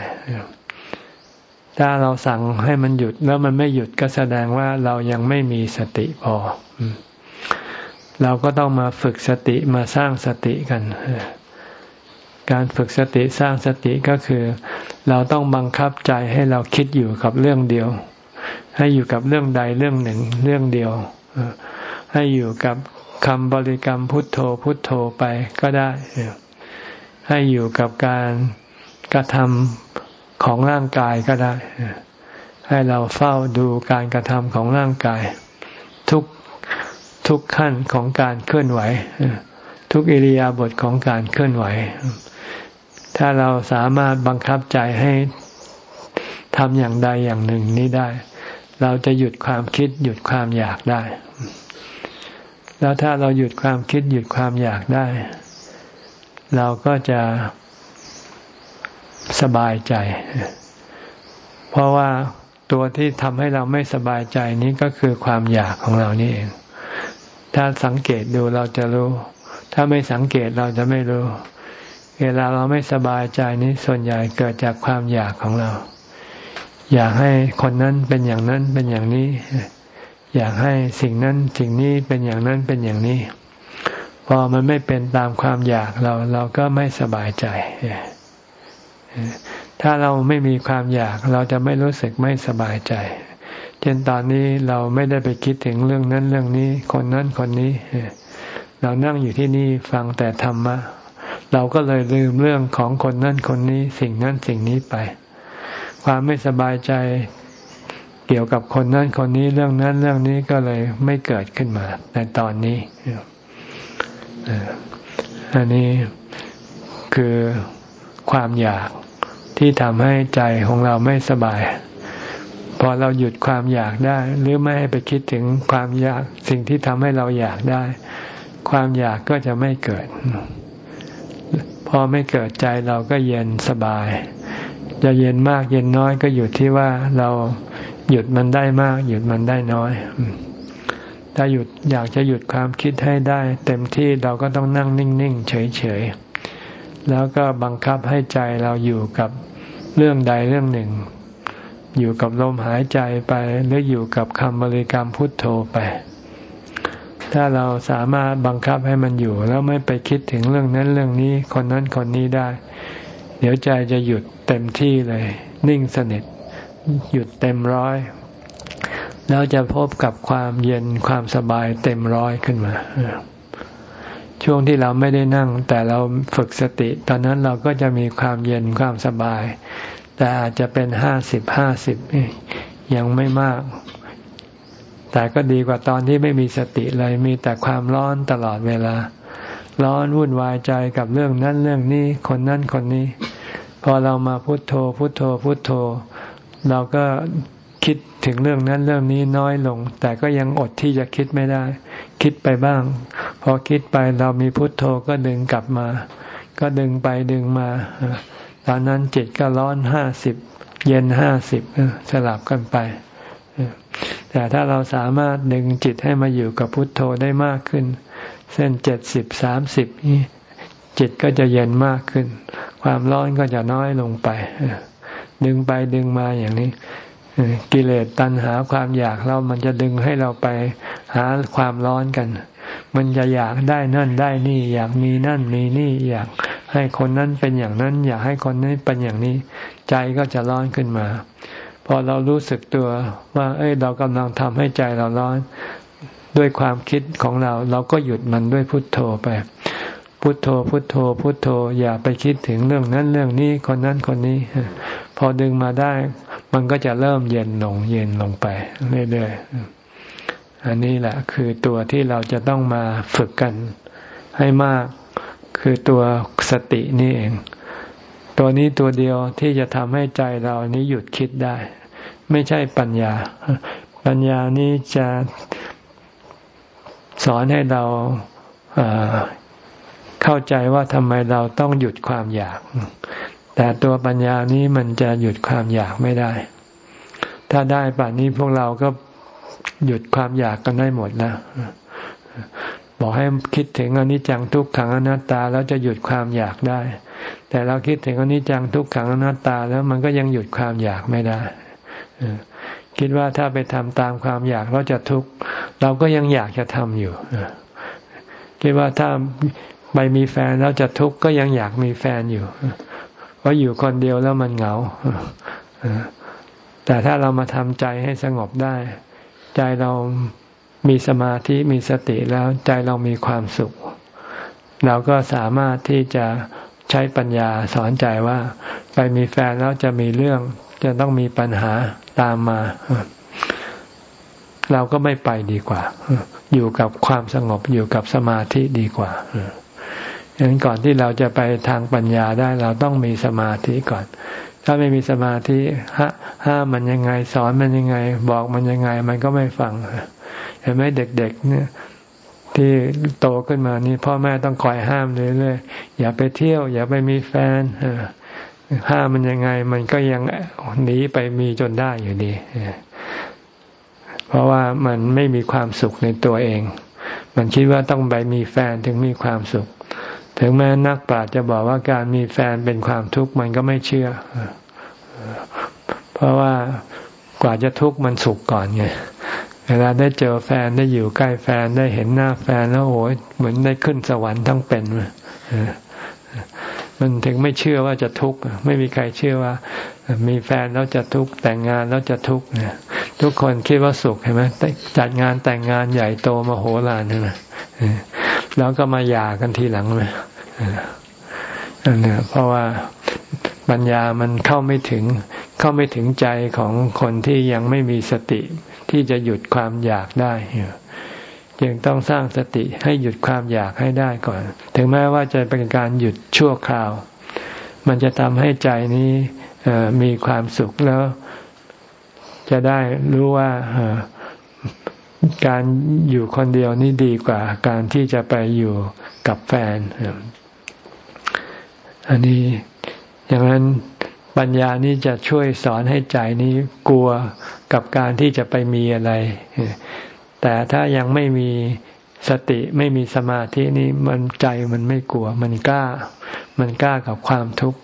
ถ้าเราสั่งให้มันหยุดแล้วมันไม่หยุดก็แสดงว่าเรายังไม่มีสติพอ เราก็ต้องมาฝึกสติมาสร้างสติกัน การฝึกสติสร้างสติก็คือ เราต้องบังคับใจให้เราคิดอยู่กับเรื่องเดียว ให้อยู่กับเรื่องใดเรื่องหนึ่งเรื่องเดียวให้อยู่กับ คำบริกรรมพุทโธพุทโธไปก็ได้ ให้อยู่กับการกระทำของร่างกายก็ได้ ให้เราเฝ้าดูการกระทำของร่างกาย ทุกทุกขั้นของการเคลื่อนไหว ทุกอิริยาบถของการเคลื่อนไหว ถ้าเราสามารถบังคับใจให้ทำอย่างใดอย่างหนึ่งนี้ได้ เราจะหยุดความคิดหยุดความอยากได้ แล้วถ้าเราหยุดความคิดหยุดความอยากได้ เราก็จะสบายใจ เพราะว่าตัวที่ทำให้เราไม่สบายใจนี้ก็คือความอยากของเรานี่เอง ถ้าสังเกตดูเราจะรู้ ถ้าไม่สังเกตเราจะไม่รู้ เวลาเราไม่สบายใจนี้ส่วนใหญ่เกิดจากความอยากของเรา อยากให้คนนั้นเป็นอย่างนั้นเป็นอย่างนี้ อยากให้สิ่งนั้นสิ่งนี้เป็นอย่างนั้นเป็นอย่างนี้ พอมันไม่เป็นตามความอยากเราเราก็ไม่สบายใจ ถ้าเราไม่มีความอยากเราจะไม่รู้สึกไม่สบายใจ เช่นตอนนี้เราไม่ได้ไปคิดถึงเรื่องนั้นเรื่องนี้ คนนั้นคนนี้ เรานั่งอยู่ที่นี่ฟังแต่ธรรมะเราก็เลยลืมเรื่องของคนนั้นคนนี้สิ่งนั้นสิ่งนี้ไป ความไม่สบายใจ เกี่ยวกับคนนั้นคนนี้เรื่องนั้นเรื่องนี้ก็เลยไม่เกิดขึ้นมาในตอนนี้อันนี้คือความอยากที่ทำให้ใจของเราไม่สบาย พอเราหยุดความอยากได้ หรือไม่ให้ไปคิดถึงความอยากสิ่งที่ทำให้เราอยากได้ ความอยากก็จะไม่เกิด พอไม่เกิดใจเราก็เย็นสบาย จะเย็นมากเย็นน้อยก็อยู่ที่ว่าเรา หยุดมันได้มาก หยุดมันได้น้อย ถ้าหยุดอยากจะหยุดความคิดให้ได้ เต็มที่เราก็ต้องนั่งนิ่งๆเฉยๆแล้วก็บังคับให้ใจเราอยู่กับเรื่องใดเรื่องหนึ่ง อยู่กับลมหายใจไปหรืออยู่กับคำบริกรรมพุทโธไป ถ้าเราสามารถบังคับให้มันอยู่ แล้วไม่ไปคิดถึงเรื่องนั้นเรื่องนี้คนนั้นคนนี้ได้ เดี๋ยวใจจะหยุดเต็มที่เลย นิ่งสนิท หยุดเต็มร้อยแล้วจะพบกับความเย็นความสบายเต็มร้อยขึ้นมา ช่วงที่เราไม่ได้นั่ง แต่เราฝึกสติ ตอนนั้นเราก็จะมีความเย็นความสบาย แต่อาจจะเป็นห้าสิบห้าสิบยังไม่มาก แต่ก็ดีกว่าตอนที่ไม่มีสติเลยมีแต่ความร้อนตลอดเวลา ร้อนวุ่นวายใจกับเรื่องนั้นเรื่องนี้คนนั้นคนนี้ พอเรามาพุโทโธพุโทโธพุโทโธ เราก็คิดถึงเรื่องนั้นเรื่องนี้น้อยลง แต่ก็ยังอดที่จะคิดไม่ได้ คิดไปบ้าง พอคิดไปเรามีพุทโธก็ดึงกลับมา ก็ดึงไปดึงมาตอนนั้นจิตก็ร้อนห้าสิบเย็นห้าสิบสลับกันไป แต่ถ้าเราสามารถดึงจิตให้มาอยู่กับพุทโธได้มากขึ้น เส้นเจ็ดสิบสามสิบนี่จิตก็จะเย็นมากขึ้น ความร้อนก็จะน้อยลงไป ดึงไปดึงมาอย่างนี้กิเลสตัณหาความอยากเรามันจะดึงให้เราไปหาความร้อนกัน มันจะอยากได้นั่นได้นี่ อยากมีนั่นมีนี่ อยากให้คนนั้นเป็นอย่างนั้น อยากให้คนนี้เป็นอย่างนี้ ใจก็จะร้อนขึ้นมา พอเรารู้สึกตัวว่า เอ้ยเรากำลังทำให้ใจเราร้อน ด้วยความคิดของเรา เราก็หยุดมันด้วยพุทโธไป พุทโธพุทโธ พุทโธ อย่าไปคิดถึงเรื่องนั้นเรื่องนี้คนนั้นคนนี้ พอดึงมาได้ มันก็จะเริ่มเย็นลงเย็นลงไปเรื่อยๆอันนี้แหละ คือตัวที่เราจะต้องมาฝึกกัน ให้มากคือตัวสตินี่เอง ตัวนี้ตัวเดียวที่จะทำให้ใจเรานี้หยุดคิดได้ ไม่ใช่ปัญญา ปัญญานี้จะสอนให้เรา เข้าใจว่าทำไมเราต้องหยุดความอยาก แต่ตัวปัญญานี้มันจะหยุดความอยากไม่ได้ ถ้าได้ป่านนี้พวกเราก็หยุดความอยากกันได้หมดแล้วบอกให้คิดถึงอนิจจังทุกขังอนัตตาแล้วจะหยุดความอยากได้ แต่เราคิดถึงอนิจจังทุกขังอนัตตาแล้วมันก็ยังหยุดความอยากไม่ได้คิดว่าถ้าไปทำตามความอยากเราจะทุกข์เราก็ยังอยากจะทำอยู่คิดว่าถ้า ไปมีแฟนแล้วจะทุกข์ก็ยังอยากมีแฟนอยู่เพราะอยู่คนเดียวแล้วมันเหงาแต่ถ้าเรามาทำใจให้สงบได้ ใจเรามีสมาธิมีสติแล้วใจเรามีความสุข เราก็สามารถที่จะใช้ปัญญาสอนใจว่า ไปมีแฟนแล้วจะมีเรื่อง จะต้องมีปัญหาตามมา เราก็ไม่ไปดีกว่า อยู่กับความสงบอยู่กับสมาธิดีกว่า ฉะนั้นก่อนที่เราจะไปทางปัญญาได้เราต้องมีสมาธิก่อน ถ้าไม่มีสมาธิห้ามมันยังไง สอนมันยังไง บอกมันยังไง มันก็ไม่ฟังเห็นไหมเด็ก ๆ เนี่ย ที่โตขึ้นมานี่พ่อแม่ต้องคอยห้ามเรื่อยๆอย่าไปเที่ยว อย่าไปมีแฟนห้ามมันยังไง มันก็ยังหนีไปมีจนได้อยู่ดีเพราะว่ามันไม่มีความสุขในตัวเอง มันคิดว่าต้องไปมีแฟนถึงมีความสุข ถึงแม้นักปราชญ์จะบอกว่าการมีแฟนเป็นความทุกข์มันก็ไม่เชื่อ เพราะว่ากว่าจะทุกข์มันสุขก่อนไงเวลาได้เจอแฟนได้อยู่ใกล้แฟนได้เห็นหน้าแฟนแล้วโอ้ยเหมือนได้ขึ้นสวรรค์ทั้งเป็นมันถึงไม่เชื่อว่าจะทุกข์ไม่มีใครเชื่อว่า มีแฟนแล้วจะทุกข์แต่งงานแล้วจะทุกข์เนี่ยทุกคนคิดว่าสุขเห็นไหมจัดงานแต่งงานใหญ่โตมโหฬารใช่ไหมแล้วก็มาหย่ากันทีหลังเลย อันนี้เพราะว่าปัญญามันเข้าไม่ถึง เข้าไม่ถึงใจของคนที่ยังไม่มีสติ ที่จะหยุดความอยากได้จึงต้องสร้างสติให้หยุดความอยากให้ได้ก่อน ถึงแม้ว่าจะเป็นการหยุดชั่วคราว มันจะทำให้ใจนี้มีความสุขแล้ว จะได้รู้ว่าการอยู่คนเดียวนี่ดีกว่า การที่จะไปอยู่กับแฟน อันนี้อย่างนั้นปัญญานี้จะช่วยสอนให้ใจนี้กลัวกับการที่จะไปมีอะไร แต่ถ้ายังไม่มีสติไม่มีสมาธินี้มันใจมันไม่กลัว มันกล้า มันกล้ากับความทุกข์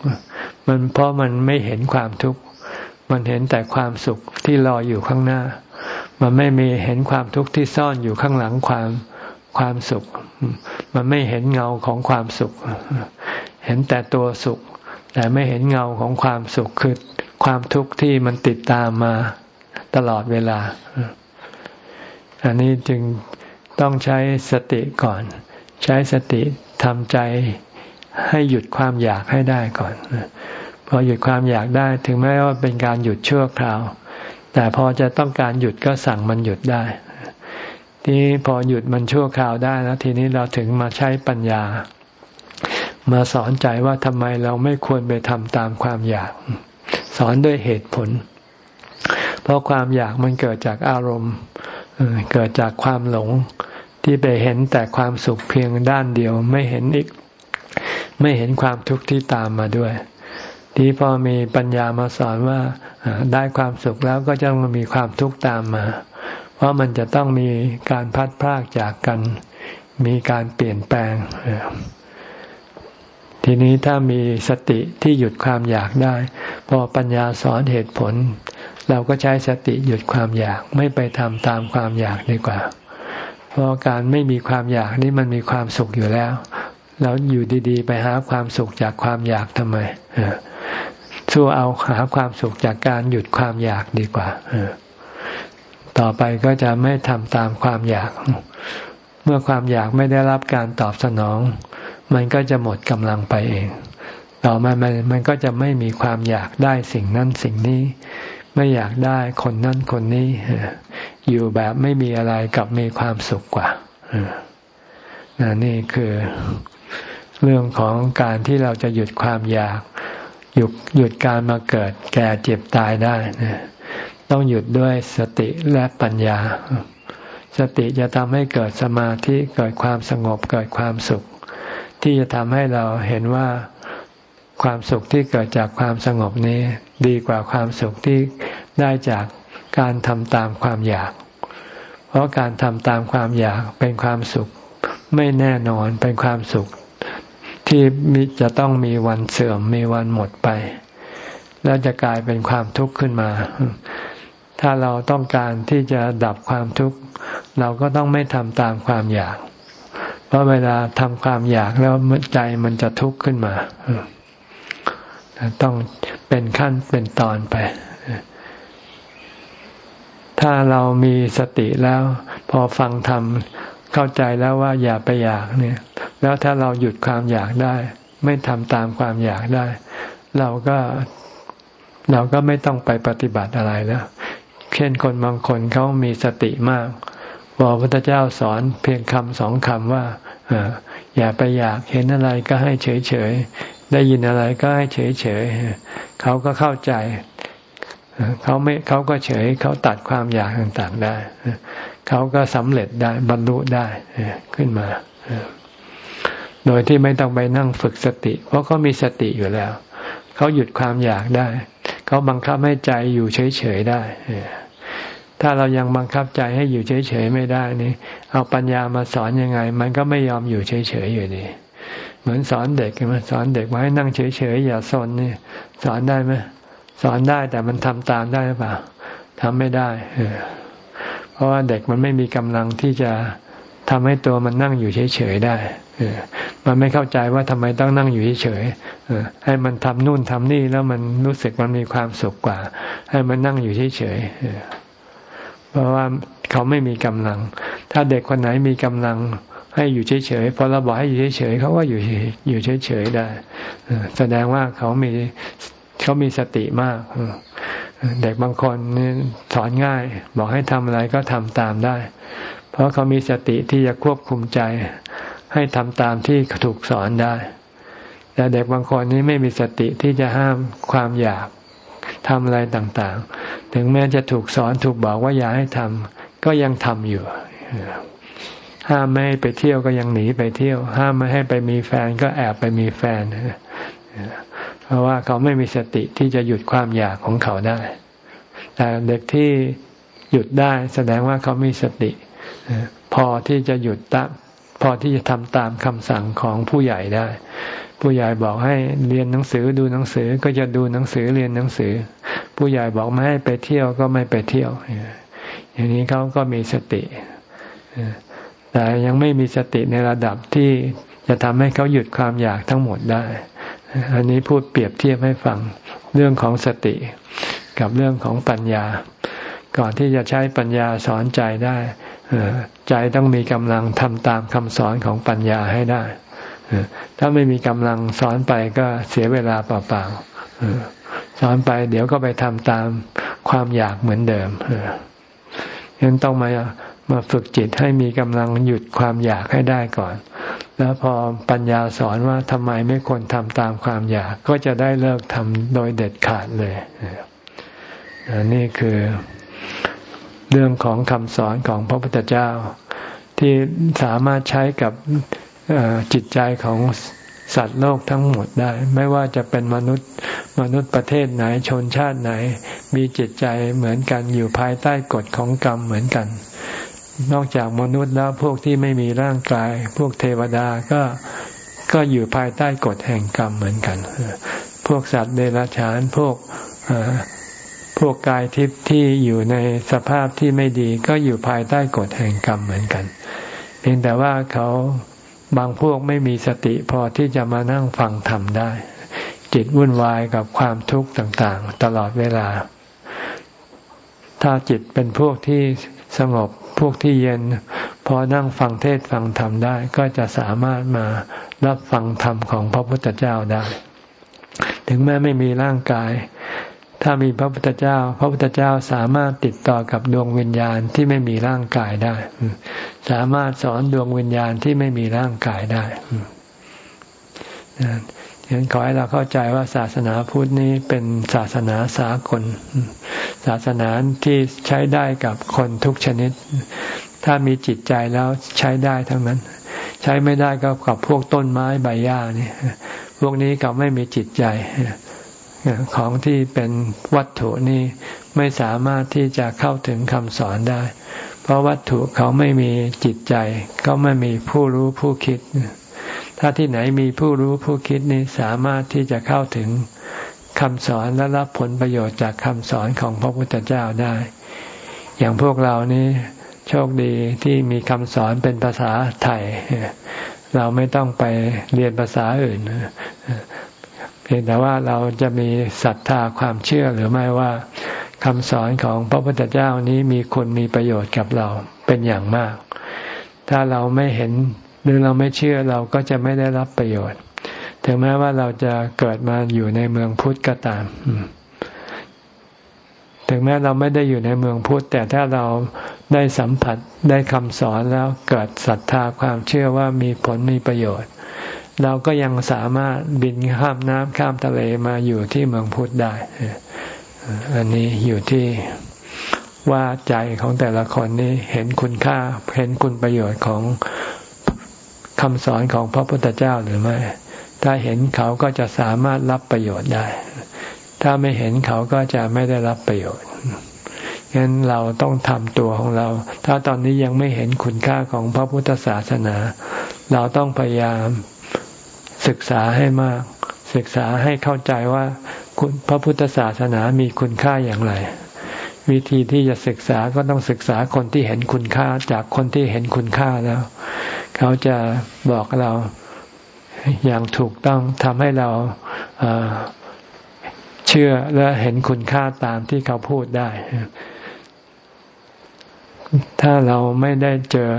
มันเพราะมันไม่เห็นความทุกข์มันเห็นแต่ความสุขที่รออยู่ข้างหน้า มันไม่มีเห็นความทุกข์ที่ซ่อนอยู่ข้างหลังความความสุข มันไม่เห็นเงาของความสุข เห็นแต่ตัวสุข แต่ไม่เห็นเงาของความสุขคือความทุกข์ที่มันติดตามมาตลอดเวลา อันนี้จึงต้องใช้สติก่อน ใช้สติทำใจให้หยุดความอยากให้ได้ก่อน พอหยุดความอยากได้ถึงแม้ว่าเป็นการหยุดชั่วคราว แต่พอจะต้องการหยุดก็สั่งมันหยุดได้ ที่พอหยุดมันชั่วคราวได้แล้วทีนี้เราถึงมาใช้ปัญญา มาสอนใจว่าทำไมเราไม่ควรไปทำตามความอยาก สอนด้วยเหตุผล เพราะความอยากมันเกิดจากอารมณ์ เกิดจากความหลงที่ไปเห็นแต่ความสุขเพียงด้านเดียวไม่เห็นอีก ไม่เห็นความทุกข์ที่ตามมาด้วย ที่พอมีปัญญามาสอนว่าได้ความสุขแล้วก็จะมีความทุกข์ตามมา เพราะมันจะต้องมีการพัดพรากจากกัน มีการเปลี่ยนแปลง ทีนี้ถ้ามีสติที่หยุดความอยากได้ พอปัญญาสอนเหตุผล เราก็ใช้สติหยุดความอยากไม่ไปทำตามความอยากดีกว่า เพราะการไม่มีความอยากนี่มันมีความสุขอยู่แล้วแล้วอยู่ดีๆ ไปหาความสุขจากความอยากทำไมสู้เอาหาความสุขจากการหยุดความอยากดีกว่าต่อไปก็จะไม่ทำตามความอยาก เมื่อความอยากไม่ได้รับการตอบสนอง มันก็จะหมดกำลังไปเอง ต่อมามันมันก็จะไม่มีความอยากได้สิ่งนั้นสิ่งนี้ ไม่อยากได้คนนั้นคนนี้ อยู่แบบไม่มีอะไรกับมีความสุขกว่านี่คือเรื่องของการที่เราจะหยุดความอยาก หยุดหยุดการมาเกิด แก่เจ็บตายได้ต้องหยุดด้วยสติและปัญญา สติจะทำให้เกิดสมาธิเกิดความสงบเกิดความสุข ที่จะทำให้เราเห็นว่าความสุขที่เกิดจากความสงบนี้ ดีกว่าความสุขที่ได้จากการทำตามความอยาก เพราะการทำตามความอยากเป็นความสุขไม่แน่นอนเป็นความสุขที่มีจะต้องมีวันเสื่อมมีวันหมดไป แล้วจะกลายเป็นความทุกข์ขึ้นมา ถ้าเราต้องการที่จะดับความทุกข์ เราก็ต้องไม่ทำตามความอยาก เพราะเวลาทำความอยากแล้วใจมันจะทุกข์ขึ้นมาต้องเป็นขั้นเป็นตอนไป ถ้าเรามีสติแล้ว พอฟังธรรมเข้าใจแล้วว่าอย่าไปอยากเนี่ย แล้วถ้าเราหยุดความอยากได้ ไม่ทำตามความอยากได้ เราก็เราก็ไม่ต้องไปปฏิบัติอะไรแล้ว เช่นคนบางคนเขามีสติมาก พอพระพุทธเจ้าสอนเพียงคำสองคำว่าอย่าไปอยากเห็นอะไรก็ให้เฉยเฉยได้ยินอะไรก็ให้เฉยเฉยเขาก็เข้าใจเขาไม่เขาก็เฉยเขาตัดความอยากต่างๆได้เขาก็สำเร็จได้บรรลุได้ขึ้นมา โดยที่ไม่ต้องไปนั่งฝึกสติ เพราะเขามีสติอยู่แล้ว เขาหยุดความอยากได้ เขาบังคับให้ใจอยู่เฉยๆได้ ถ้าเรายังบังคับใจให้อยู่เฉยๆไม่ได้นี่ เอาปัญญามาสอนยังไง มันก็ไม่ยอมอยู่เฉยๆอยู่ดี เหมือนสอนเด็กมาสอนเด็กว่าให้นั่งเฉยๆอย่าสนนี่สอนได้ไหมสอนได้แต่มันทำตามได้หรือเปล่าทำไม่ได้เพราะว่าเด็กมันไม่มีกำลังที่จะทำให้ตัวมันนั่งอยู่เฉยๆได้มันไม่เข้าใจว่าทำไมต้องนั่งอยู่เฉยๆให้มันทำนู่นทำนี่แล้วมันรู้สึกมันมีความสุขกว่า ให้มันนั่งอยู่เฉยๆ เพราะว่าเขาไม่มีกำลัง ถ้าเด็กคนไหนมีกำลังให้อยู่เฉยๆพอเราบอกให้อยู่เฉยๆเขาก็อยู่อยู่เฉยๆได้แสดงว่าเขามีเขามีสติมากเด็กบางคนนี่สอนง่าย บอกให้ทำอะไรก็ทำตามได้ เพราะเขามีสติที่จะควบคุมใจ ให้ทำตามที่ถูกสอนได้ แต่เด็กบางคนนี้ไม่มีสติที่จะห้ามความอยาก ทำอะไรต่างๆ ถึงแม้จะถูกสอนถูกบอกว่าอย่าให้ทำก็ยังทำอยู่ ห้ามไม่ให้ไปเที่ยวก็ยังหนีไปเที่ยว ห้ามไม่ให้ไปมีแฟนก็แอบไปมีแฟน เพราะว่าเขาไม่มีสติที่จะหยุดความอยากของเขาได้ แต่เด็กที่หยุดได้แสดงว่าเขามีสติ พอที่จะหยุดตะพอที่จะทำตามคำสั่งของผู้ใหญ่ได้ ผู้ใหญ่บอกให้เรียนหนังสือดูหนังสือก็จะดูหนังสือเรียนหนังสือ ผู้ใหญ่บอกไม่ให้ไปเที่ยวก็ไม่ไปเที่ยว อย่างนี้เขาก็มีสติแต่ยังไม่มีสติในระดับที่จะทำให้เขาหยุดความอยากทั้งหมดได้ อันนี้พูดเปรียบเทียบให้ฟังเรื่องของสติกับเรื่องของปัญญา ก่อนที่จะใช้ปัญญาสอนใจได้ ใจต้องมีกำลังทำตามคำสอนของปัญญาให้ได้ ถ้าไม่มีกำลังสอนไปก็เสียเวลาเปล่าๆสอนไปเดี๋ยวก็ไปทำตามความอยากเหมือนเดิมฉะนั้นต้องมามาฝึกจิตให้มีกำลังหยุดความอยากให้ได้ก่อน แล้วพอปัญญาสอนว่าทำไมไม่ควรทำตามความอยาก ก็จะได้เลิกทำโดยเด็ดขาดเลยนี่คือเรื่องของคำสอนของพระพุทธเจ้าที่สามารถใช้กับ จิตใจของสัตว์โลกทั้งหมดได้ ไม่ว่าจะเป็นมนุษย์มนุษย์ประเทศไหนชนชาติไหน มีจิตใจเหมือนกันอยู่ภายใต้กฎของกรรมเหมือนกัน นอกจากมนุษย์แล้วพวกที่ไม่มีร่างกาย พวกเทวดาก็ก็อยู่ภายใต้กฎแห่งกรรมเหมือนกัน พวกสัตว์เดรัจฉานพวกพวกกายทิพย์ที่อยู่ในสภาพที่ไม่ดี ก็อยู่ภายใต้กฎแห่งกรรมเหมือนกัน เพียงแต่ว่าเขา บางพวกไม่มีสติพอที่จะมานั่งฟังธรรมได้ จิตวุ่นวายกับความทุกข์ต่างๆ ตลอดเวลา ถ้าจิตเป็นพวกที่สงบพวกที่เย็น พอนั่งฟังเทศฟังธรรมได้ ก็จะสามารถมารับฟังธรรมของพระพุทธเจ้าได้ ถึงแม้ไม่มีร่างกาย ถ้ามีพระพุทธเจ้า พระพุทธเจ้าสามารถติดต่อกับดวงวิญญาณที่ไม่มีร่างกายได้ สามารถสอนดวงวิญญาณที่ไม่มีร่างกายได้ฉะนั้นขอให้เราเข้าใจว่าศาสนาพุทธนี้เป็นศาสนาสากล ศาสนาที่ใช้ได้กับคนทุกชนิด ถ้ามีจิตใจแล้วใช้ได้ทั้งนั้น ใช้ไม่ได้ก็กับพวกต้นไม้ใบหญ้านี่พวกนี้กับไม่มีจิตใจ ของที่เป็นวัตถุนี้ไม่สามารถที่จะเข้าถึงคำสอนได้ เพราะวัตถุเขาไม่มีจิตใจ เขาไม่มีผู้รู้ผู้คิด ถ้าที่ไหนมีผู้รู้ผู้คิดนี้สามารถที่จะเข้าถึงคำสอนและรับผลประโยชน์จากคำสอนของพระพุทธเจ้าได้ อย่างพวกเรานี้โชคดีที่มีคำสอนเป็นภาษาไทย เราไม่ต้องไปเรียนภาษาอื่น เพียงแต่ว่าเราจะมีศรัทธาความเชื่อหรือไม่ว่าคำสอนของพระพุทธเจ้านี้มีคุณมีประโยชน์กับเราเป็นอย่างมาก ถ้าเราไม่เห็นหรือเราไม่เชื่อเราก็จะไม่ได้รับประโยชน์ ถึงแม้ว่าเราจะเกิดมาอยู่ในเมืองพุทธก็ตาม ถึงแม้เราไม่ได้อยู่ในเมืองพุทธ แต่ถ้าเราได้สัมผัสได้คำสอนแล้วเกิดศรัทธาความเชื่อว่ามีผลมีประโยชน์ เราก็ยังสามารถบินข้ามน้ำข้ามทะเลมาอยู่ที่เมืองพุทธได้ อันนี้อยู่ที่ว่าใจของแต่ละคนนี้เห็นคุณค่าเห็นคุณประโยชน์ของคำสอนของพระพุทธเจ้าหรือไม่ ถ้าเห็นเขาก็จะสามารถรับประโยชน์ได้ ถ้าไม่เห็นเขาก็จะไม่ได้รับประโยชน์งั้นเราต้องทำตัวของเรา ถ้าตอนนี้ยังไม่เห็นคุณค่าของพระพุทธศาสนา เราต้องพยายาม ศึกษาให้มาก ศึกษาให้เข้าใจว่าคุณพระพุทธศาสนามีคุณค่าอย่างไร วิธีที่จะศึกษาก็ต้องศึกษาคนที่เห็นคุณค่าจากคนที่เห็นคุณค่าแล้ว เขาจะบอกเราอย่างถูกต้องทำให้เราเชื่อและเห็นคุณค่าตามที่เขาพูดได้ ถ้าเราไม่ได้เจอ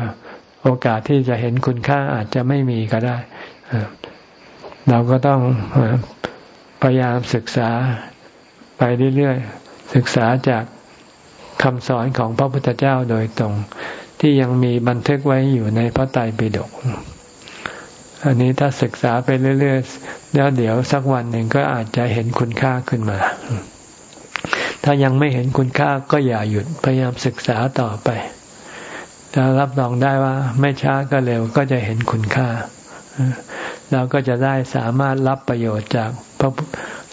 โอกาสที่จะเห็นคุณค่าอาจจะไม่มีก็ได้ เราก็ต้องพยายามศึกษาไปเรื่อยๆ ศึกษาจากคำสอนของพระพุทธเจ้าโดยตรง ที่ยังมีบันทึกไว้อยู่ในพระไตรปิฎกอันนี้ถ้าศึกษาไปเรื่อยๆ แล้วเดี๋ยวสักวันหนึ่งก็อาจจะเห็นคุณค่าขึ้นมา ถ้ายังไม่เห็นคุณค่าก็อย่าหยุดพยายามศึกษาต่อไปถ้ารับรองได้ว่าไม่ช้าก็เร็วก็จะเห็นคุณค่า เราก็จะได้สามารถรับประโยชน์จากพระ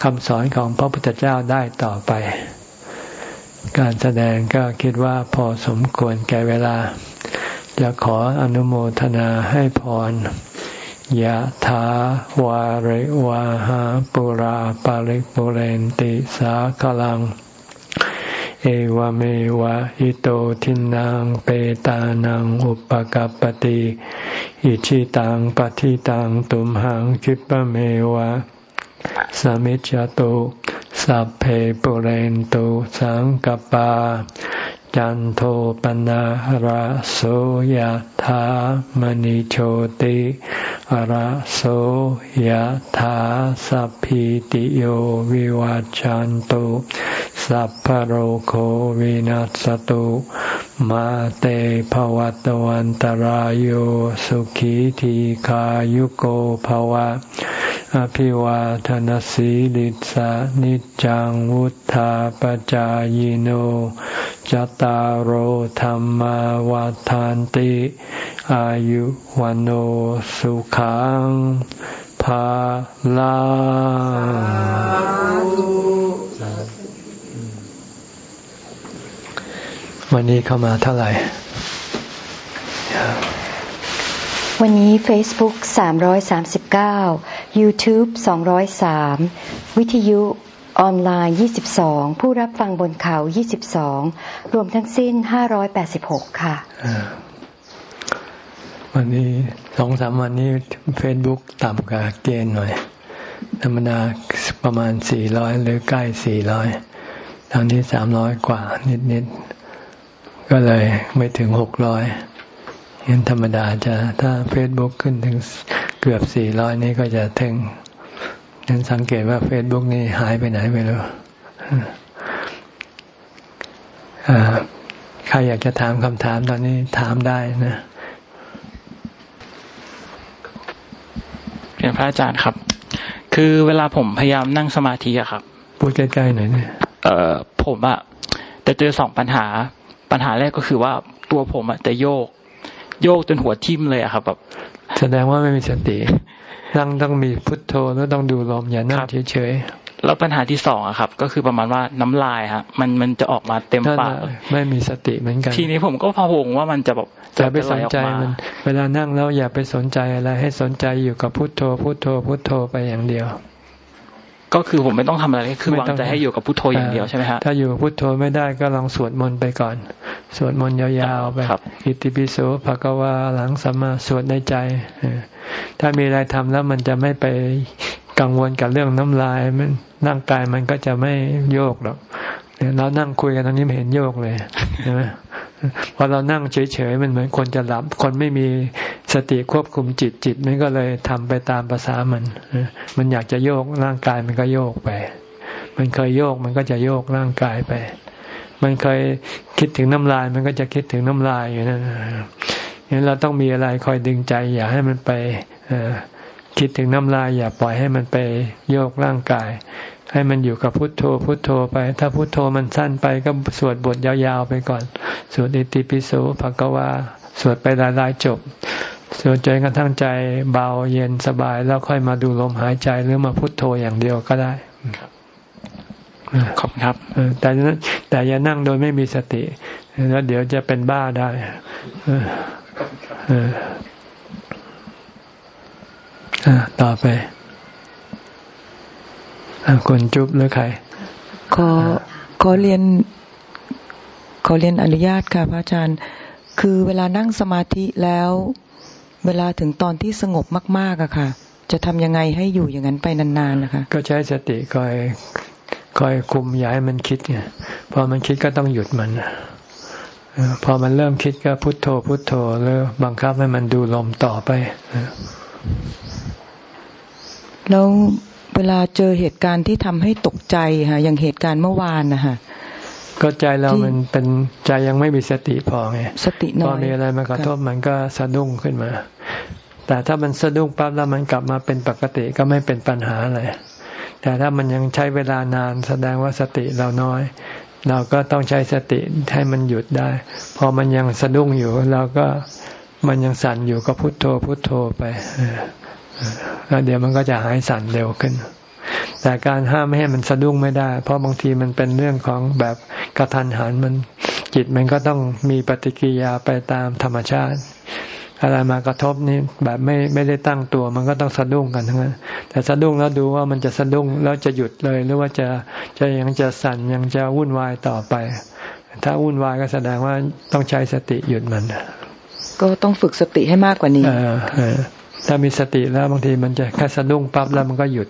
คำสอนของพระพุทธเจ้าได้ต่อไป การแสดงก็คิดว่าพอสมควรแก่เวลา จะขออนุโมทนาให้พรยะถาวาริวาหาปุราปาริปุเรนติสาคลัง เอวเมวะอิโตทินังเปตานังอุปกัปติอิชิตังปฏิตังตุมหังคิปะเมวะสมิจจตุสัพเพปุเรนตุสังกปา จันโทปนะระโสยธามณิโชติระโสยธาสัพพิติโยวิวัจจันตุ สัพพโรโควินัสตุ มาเตภวัตวันตารโยสุขีทีขายุโกภวะ อภิวาทนสีลิสานิจังวุธาปจายโนจตารโหธรรมวาทานติ อายุวันโอสุขังภาลาวันนี้เข้ามาเท่าไหร่ วันนี้ Facebook 339 YouTube 203 วิทยุออนไลน์ 22 ผู้รับฟังบนเขา 22 รวมทั้งสิ้น 586 ค่ะ วันนี้สองสามวันนี้ Facebook ต่ำกว่าเกณฑ์หน่อย ธรรมดาประมาณ 400 หรือใกล้ 400ตอนนี้ 300 กว่านิดๆ ก็เลยไม่ถึง 600 ยันธรรมดาจะถ้า Facebook ขึ้นถึงเกือบ400นี้ก็จะถึงนั้นสังเกตว่าเฟซบุ๊กนี่หายไปไหนไม่รู้ใครอยากจะถามคำถามตอนนี้ถามได้นะเรียนพระอาจารย์ครับ คือเวลาผมพยายามนั่งสมาธิอะครับ พูดใกล้ๆหน่อยเนี่ยเอ่อผมอะจะเจอสองปัญหา ปัญหาแรกก็คือว่าตัวผมอะจะโยก โยกจนหัวทิ่มเลยอะครับแบบแสดงว่าไม่มีสติ นั่งต้องมีพุทโธแล้วต้องดูลมอย่านั่งเฉยๆแล้วปัญหาที่สองอะครับ ก็คือประมาณว่าน้ำลายฮะมันมันจะออกมาเต็มปากไม่มีสติเหมือนกัน ทีนี้ผมก็พะวงว่ามันจะแบบจะไปสนใจมัน เวลานั่งแล้วอย่าไปสนใจอะไรให้สนใจอยู่กับพุทโธพุทโธพุทโธไปอย่างเดียว ก็คือผมไม่ต้องทำอะไรคือวางใจให้อยู่กับพุทโธอย่างเดียวใช่ไหมฮะถ้าอยู่กับพุทโธไม่ได้ก็ลองสวดมนต์ไปก่อน สวดมนต์ยาวๆไปอิติปิโสภะกวาหลังสัมมาสวดในใจถ้ามีอะไรทำแล้วมันจะไม่ไปกังวลกับเรื่องน้ำลายมันร่างกายมันก็จะไม่โยกหรอกเรานั่งคุยกันตรงนี้ไม่เห็นโยกเลยใช่ไหม พอเรานั่งเฉยๆมันเหมือนคนจะหลับ คนไม่มีสติควบคุมจิตจิตมันก็เลยทำไปตามภาษามัน มันอยากจะโยกร่างกายมันก็โยกไป มันเคยโยกมันก็จะโยกร่างกายไป มันเคยคิดถึงน้ำลายมันก็จะคิดถึงน้ำลายอยู่นั่นงั้นเราต้องมีอะไรคอยดึงใจ อย่าให้มันไปคิดถึงน้ำลายอย่าปล่อยให้มันไปโยกร่างกาย ให้มันอยู่กับพุทโธพุทโธไป ถ้าพุทโธมันสั้นไปก็สวดบทยาวๆไปก่อน สวดอิติปิโสภะกวาสวดไปหลายๆจบ สวดใจกระทั่งใจเบาเย็นสบายแล้วค่อยมาดูลมหายใจหรือมาพุทโธอย่างเดียวก็ได้ขอบครับแต่แต่อย่านั่งโดยไม่มีสติ แล้วเดี๋ยวจะเป็นบ้าได้ต่อไป คนจุบหรือใคร ขอขอเรียน ขอเรียนอนุญาตค่ะพระอาจารย์ คือเวลานั่งสมาธิแล้ว เวลาถึงตอนที่สงบมาก ๆอะค่ะ จะทำยังไงให้อยู่อย่างนั้นไปนานๆนะคะ ก็ใช้สติคอยคอยคุมย้ายมันคิดไงพอมันคิดก็ต้องหยุดมันพอมันเริ่มคิดก็พุโทโธ พุโทโธแล้วบังคับให้มันดูลมต่อไปแล้ว เวลาเจอเหตุการณ์ที่ทำให้ตกใจค่ะอย่างเหตุการณ์เมื่อวานนะคะก็ใจเรามันเป็นใจยังไม่มีสติพอไงสติน้อยพอมีอะไรมากระทบมันก็สะดุ้งขึ้นมา แต่ถ้ามันสะดุ้งปั๊บแล้วมันกลับมาเป็นปกติก็ไม่เป็นปัญหาอะไรแต่ถ้ามันยังใช้เวลานานแสดงว่าสติเราน้อย เราก็ต้องใช้สติให้มันหยุดได้ พอมันยังสะดุ้งอยู่ เราก็มันยังสั่นอยู่ก็พุโทโธพุโทโธไป แล้วเดี๋ยวมันก็จะหายสั่นเร็วขึ้น แต่การห้ามไม่ให้มันสะดุ้งไม่ได้ เพราะบางทีมันเป็นเรื่องของแบบกระทันหันมันจิตมันก็ต้องมีปฏิกิริยาไปตามธรรมชาติ อะไรมากระทบนี่แบบไม่ไม่ได้ตั้งตัว มันก็ต้องสะดุ้งกันทั้งนั้นแต่สะดุ้งแล้วดูว่ามันจะสะดุ้งแล้วจะหยุดเลย หรือว่าจะจะยังจะสั่นยังจะวุ่นวายต่อไป ถ้าวุ่นวายก็แสดงว่าต้องใช้สติหยุดมัน ก็ต้องฝึกสติให้มากกว่านี้ ถ้ามีสติแล้วบางทีมันจะแค่สะดุ้งปั๊บแล้วมันก็หยุด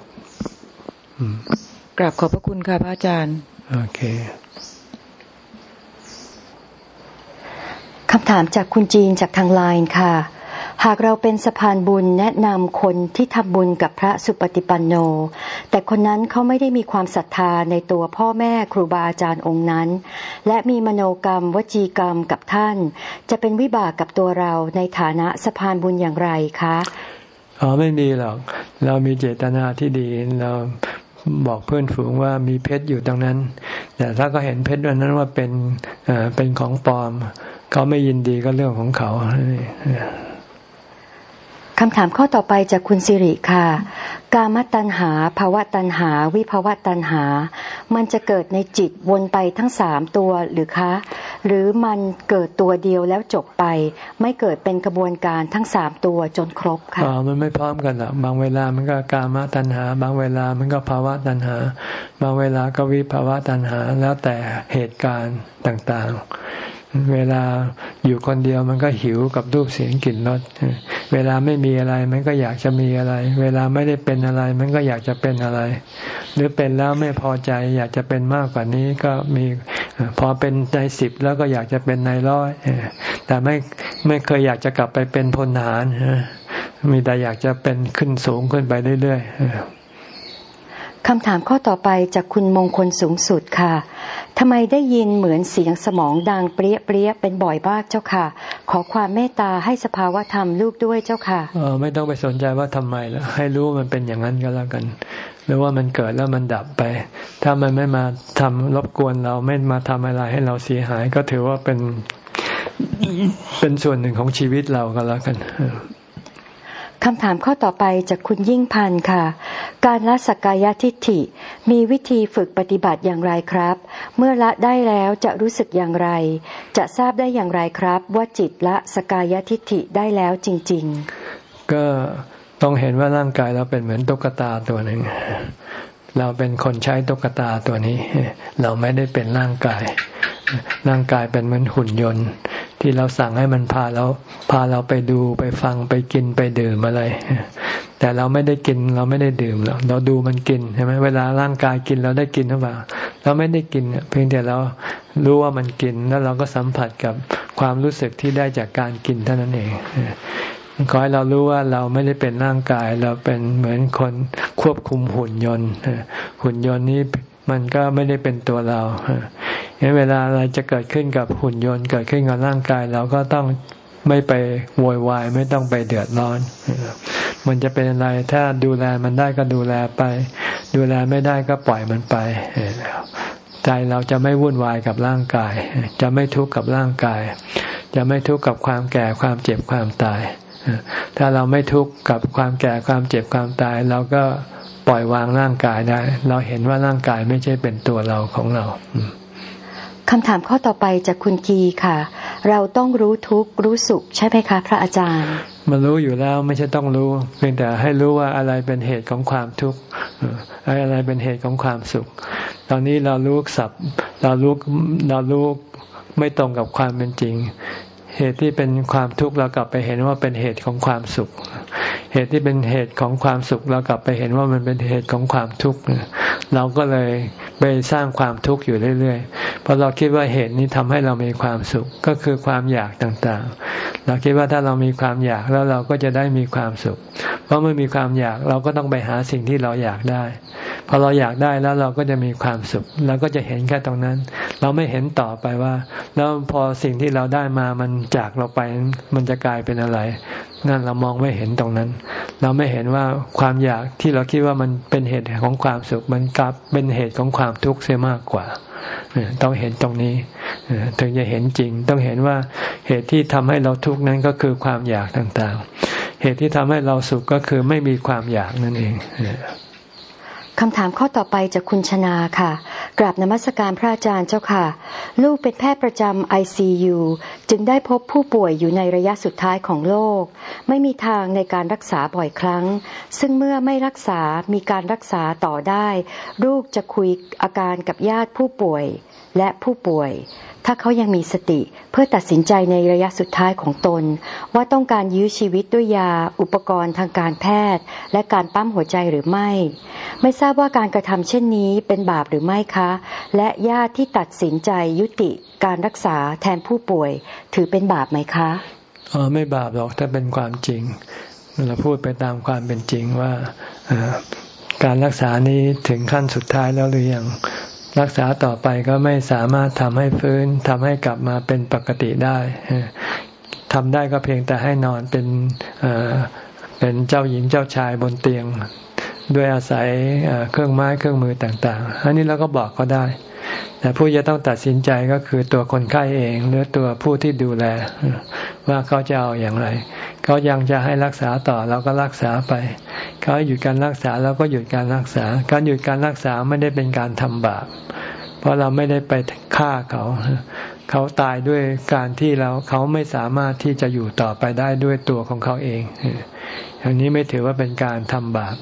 กราบขอบพระคุณค่ะพระอาจารย์ โอเคคำถามจากคุณจีนจากทางไลน์ค่ะ หากเราเป็นสะพานบุญแนะนำคนที่ทำบุญกับพระสุปฏิปันโน แต่คนนั้นเขาไม่ได้มีความศรัทธาในตัวพ่อแม่ครูบาอาจารย์องค์นั้น และมีมโนกรรมวจีกรรมกับท่าน จะเป็นวิบากกับตัวเราในฐานะสะพานบุญอย่างไรคะอ๋อไม่ดีหรอก เรามีเจตนาที่ดีเราบอกเพื่อนฝูงว่ามีเพชรอยู่ตรงนั้น แต่ถ้าก็เห็นเพชรวันนั้นว่าเป็นเป็นของปลอม เขาไม่ยินดีก็เรื่องของเขา คำถามข้อต่อไปจากคุณสิริค่ะ กามตัณหาภาวะตัณหา วิภาวะตัณหา มันจะเกิดในจิตวนไปทั้งสามตัวหรือคะ หรือมันเกิดตัวเดียวแล้วจบไป ไม่เกิดเป็นกระบวนการทั้งสามตัวจนครบค่ะอ๋อมันไม่พร้อมกันหรอกบางเวลามันก็กามตัณหา บางเวลามันก็ภาวะตัณหา บางเวลาก็วิภาวะตัณหาแล้วแต่เหตุการณ์ต่างๆ เวลาอยู่คนเดียวมันก็หิวกับรูปเสียงกลิ่นรสเวลาไม่มีอะไรมันก็อยากจะมีอะไร เวลาไม่ได้เป็นอะไร มันก็อยากจะเป็นอะไร หรือเป็นแล้วไม่พอใจ อยากจะเป็นมากกว่านี้ก็มีพอเป็นในสิบแล้วก็อยากจะเป็นในร้อยแต่ไม่ไม่เคยอยากจะกลับไปเป็นพลทหารมีแต่อยากจะเป็นขึ้นสูงขึ้นไปเรื่อยๆ คำถามข้อต่อไปจากคุณมงคลสูงสุดค่ะทำไมได้ยินเหมือนเสียงสมองดังเปรี้ยเปรี้ยเป็นบ่อยมากเจ้าค่ะ ขอความเมตตาให้สภาวะธรรมลูกด้วยเจ้าค่ะเออไม่ต้องไปสนใจว่าทำไมแล้วให้รู้มันเป็นอย่างนั้นก็แล้วกัน หรือว่ามันเกิดแล้วมันดับไป ถ้ามันไม่มาทำรบกวนเราไม่มาทำอะไรให้เราเสียหาย ก็ถือว่าเป็นเป็นส่วนหนึ่งของชีวิตเราก็แล้วกัน คำถามข้อต่อไปจากคุณยิ่งพันธ์ค่ะ การละสกกายทิฏฐิ มีวิธีฝึกปฏิบัติอย่างไรครับ เมื่อละได้แล้วจะรู้สึกอย่างไร จะทราบได้อย่างไรครับ ว่าจิตละสกกายทิฏฐิได้แล้วจริง ๆ ก็ต้องเห็นว่าร่างกายเราเป็นเหมือนตุ๊กตาตัวหนึ่ง เราเป็นคนใช้ตุ๊กตาตัวนี้ เราไม่ได้เป็นร่างกาย ร่างกายเป็นเหมือนหุ่นยนต์ ที่เราสั่งให้มันพาเราพาเราไปดูไปฟังไปกินไปดื่มอะไร แต่เราไม่ได้กินเราไม่ได้ดื่มหรอกเราดูมันกินใช่ไหมเวลาร่างกายกินเราได้กินหรือเปล่า เราไม่ได้กินเพียงแต่เรารู้ว่ามันกินแล้วเราก็สัมผัสกับความรู้สึกที่ได้จากการกินเท่านั้นเอง ขอให้เรารู้ว่าเราไม่ได้เป็นร่างกาย เราเป็นเหมือนคนควบคุมหุ่นยนต์ หุ่นยนต์นี้มันก็ไม่ได้เป็นตัวเราเวลาอะไรจะเกิดขึ้นกับหุ่นยนต์ เกิดขึ้นกับร่างกาย เราก็ต้องไม่ไปโวยวายไม่ต้องไปเดือดร้อน มันจะเป็นอะไรถ้าดูแลมันได้ก็ดูแลไป ดูแลไม่ได้ก็ปล่อยมันไปใจเราจะไม่วุ่นวายกับร่างกาย จะไม่ทุกข์กับร่างกาย จะไม่ทุกข์กับความแก่ความเจ็บความตาย ถ้าเราไม่ทุกข์กับความแก่ความเจ็บความตาย เราก็ปล่อยวางร่างกายได้ เราเห็นว่าร่างกายไม่ใช่เป็นตัวเราของเราคำถามข้อต่อไปจากคุณกีค่ะ เราต้องรู้ทุกรู้สุขใช่ไหมคะ พระอาจารย์ มันรู้อยู่แล้วไม่ใช่ต้องรู้ เพียงแต่ให้รู้ว่าอะไรเป็นเหตุของความทุกข์อะไรเป็นเหตุของความสุข ตอนนี้เรารู้สับเรารู้เรารู้ไม่ตรงกับความเป็นจริง เหตุที่เป็นความทุกข์เรากลับไปเห็นว่าเป็นเหตุของความสุข เหตุที่เป็นเหตุของความสุขเรากลับไปเห็นว่ามันเป็นเหตุของความทุกข์เราก็เลยไปสร้างความทุกข์อยู่เรื่อยๆ เพราะเราคิดว่าเหตุนี้ทำให้เรามีความสุขก็คือความอยากต่างๆ เราคิดว่าถ้าเรามีความอยากแล้วเราก็จะได้มีความสุข เพราะเมื่อมีความอยากเราก็ต้องไปหาสิ่งที่เราอยากได้พอเราอยากได้แล้วเราก็จะมีความสุขเราก็จะเห็นแค่ตรงนั้น เราไม่เห็นต่อไปว่า แล้วพอสิ่งที่เราได้มามันจากเราไปมันจะกลายเป็นอะไร นั่นเรามองไม่เห็นตรงนั้น เราไม่เห็นว่าความอยากที่เราคิดว่ามันเป็นเหตุของความสุข มันกลับเป็นเหตุของความทุกข์เสียมากกว่าต้องเห็นตรงนี้ถึงจะเห็นจริง ต้องเห็นว่าเหตุที่ทำให้เราทุกข์นั้นก็คือความอยากต่างๆ เหตุที่ทำให้เราสุขก็คือไม่มีความอยากนั่นเอง คำถามข้อต่อไปจากคุณชนาค่ะ กราบนมัสการพระอาจารย์เจ้าค่ะ ลูกเป็นแพทย์ประจำ ICU จึงได้พบผู้ป่วยอยู่ในระยะสุดท้ายของโลก ไม่มีทางในการรักษาบ่อยครั้ง ซึ่งเมื่อไม่รักษามีการรักษาต่อได้ ลูกจะคุยอาการกับญาติผู้ป่วย และผู้ป่วย ถ้าเขายังมีสติเพื่อตัดสินใจในระยะสุดท้ายของตน ว่าต้องการยื้อชีวิตด้วยยา อุปกรณ์ทางการแพทย์ และการปั้มหัวใจหรือไม่ ไม่ทราบว่าการกระทำเช่นนี้เป็นบาปหรือไม่คะ และญาติที่ตัดสินใจยุติการรักษาแทนผู้ป่วย ถือเป็นบาปไหมคะอ๋อไม่บาปหรอกถ้าเป็นความจริง เราพูดไปตามความเป็นจริงว่าการรักษานี้ถึงขั้นสุดท้ายแล้วหรือยัง รักษาต่อไปก็ไม่สามารถทำให้ฟื้นทำให้กลับมาเป็นปกติได้ทำได้ก็เพียงแต่ให้นอนเป็นเป็นเจ้าหญิงเจ้าชายบนเตียง ด้วยอาศัยเครื่องไม้เครื่องมือต่าง ๆ อันนี้เราก็บอกก็ได้ แต่ผู้จะต้องตัดสินใจก็คือตัวคนไข้เองหรือตัวผู้ที่ดูแล ว่าเขาจะเอาอย่างไร เขายังจะให้รักษาต่อเราก็รักษาไป เขาหยุดการรักษาเราก็หยุดการรักษา การหยุดการรักษาไม่ได้เป็นการทำบาปเพราะเราไม่ได้ไปฆ่าเขา เขาตายด้วยการที่เราเขาไม่สามารถที่จะอยู่ต่อไปได้ด้วยตัวของเขาเองอย่างนี้ไม่ถือว่าเป็นการทำบาป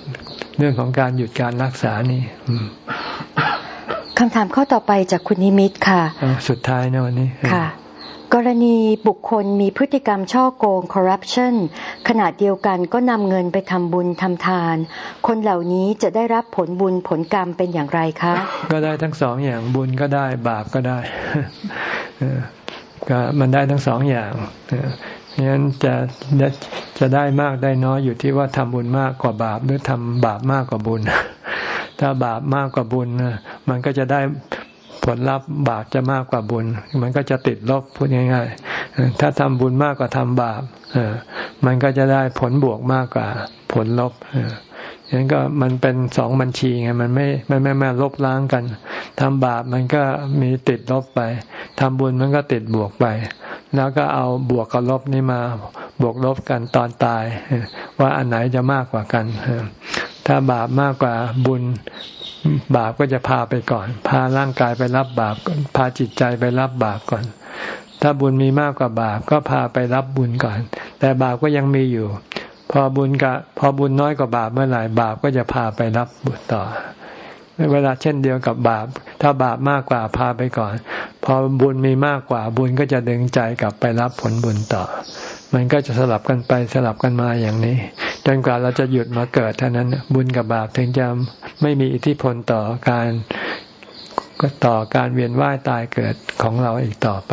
เรื่องของการหยุดการรักษานี่คำถามข้อต่อไปจากคุณนิมิตค่ะ สุดท้ายนะวันนี้ค่ะ กรณีบุคคลมีพฤติกรรมช่อโกงคอร์รัปชันขณะเดียวกันก็นำเงินไปทำบุญทำทาน คนเหล่านี้จะได้รับผลบุญผลกรรมเป็นอย่างไรคะ ก็ได้ทั้งสองอย่างบุญก็ได้บาปก็ได้ก็มันได้ทั้งสองอย่างงั้นจะจะได้มากได้น้อยอยู่ที่ว่าทำบุญมากกว่าบาปหรือทำบาปมากกว่าบุญ ถ้าบาปมากกว่าบุญมันก็จะได้ ผลลัพธ์บาปจะมากกว่าบุญ มันก็จะติดลบพูดง่าย ๆ ถ้าทำบุญมากกว่าทำบาปมันก็จะได้ผลบวกมากกว่าผลลบฉะนั้นก็มันเป็นสองบัญชีไงมันไม่ไม่ไม่ไม่ลบล้างกันทำบาปมันก็มีติดลบไปทำบุญมันก็ติดบวกไป แล้วก็เอาบวกกับลบนี่มาบวกลบกันตอนตาย ว่าอันไหนจะมากกว่ากันถ้าบาปมากกว่าบุญ บาปก็จะพาไปก่อน พาร่างกายไปรับบาปก่อนพาจิตใจไปรับบาปก่อน ถ้าบุญมีมากกว่าบาปก็พาไปรับบุญก่อน แต่บาปก็ยังมีอยู่ พอบุญกับพอบุญน้อยกว่าบาปเมื่อไหร่บาปก็จะพาไปรับบุญต่อ เวลาเช่นเดียวกับบาป ถ้าบาปมากกว่าพาไปก่อน พอบุญมีมากกว่าบุญก็จะดึงใจกลับไปรับผลบุญต่อ มันก็จะสลับกันไปสลับกันมาอย่างนี้ จนกว่าเราจะหยุดมาเกิดเท่านั้น บุญกับบาปถึงจะไม่มีอิทธิพลต่อการก็ต่อการเวียนว่ายตายเกิดของเราอีกต่อไป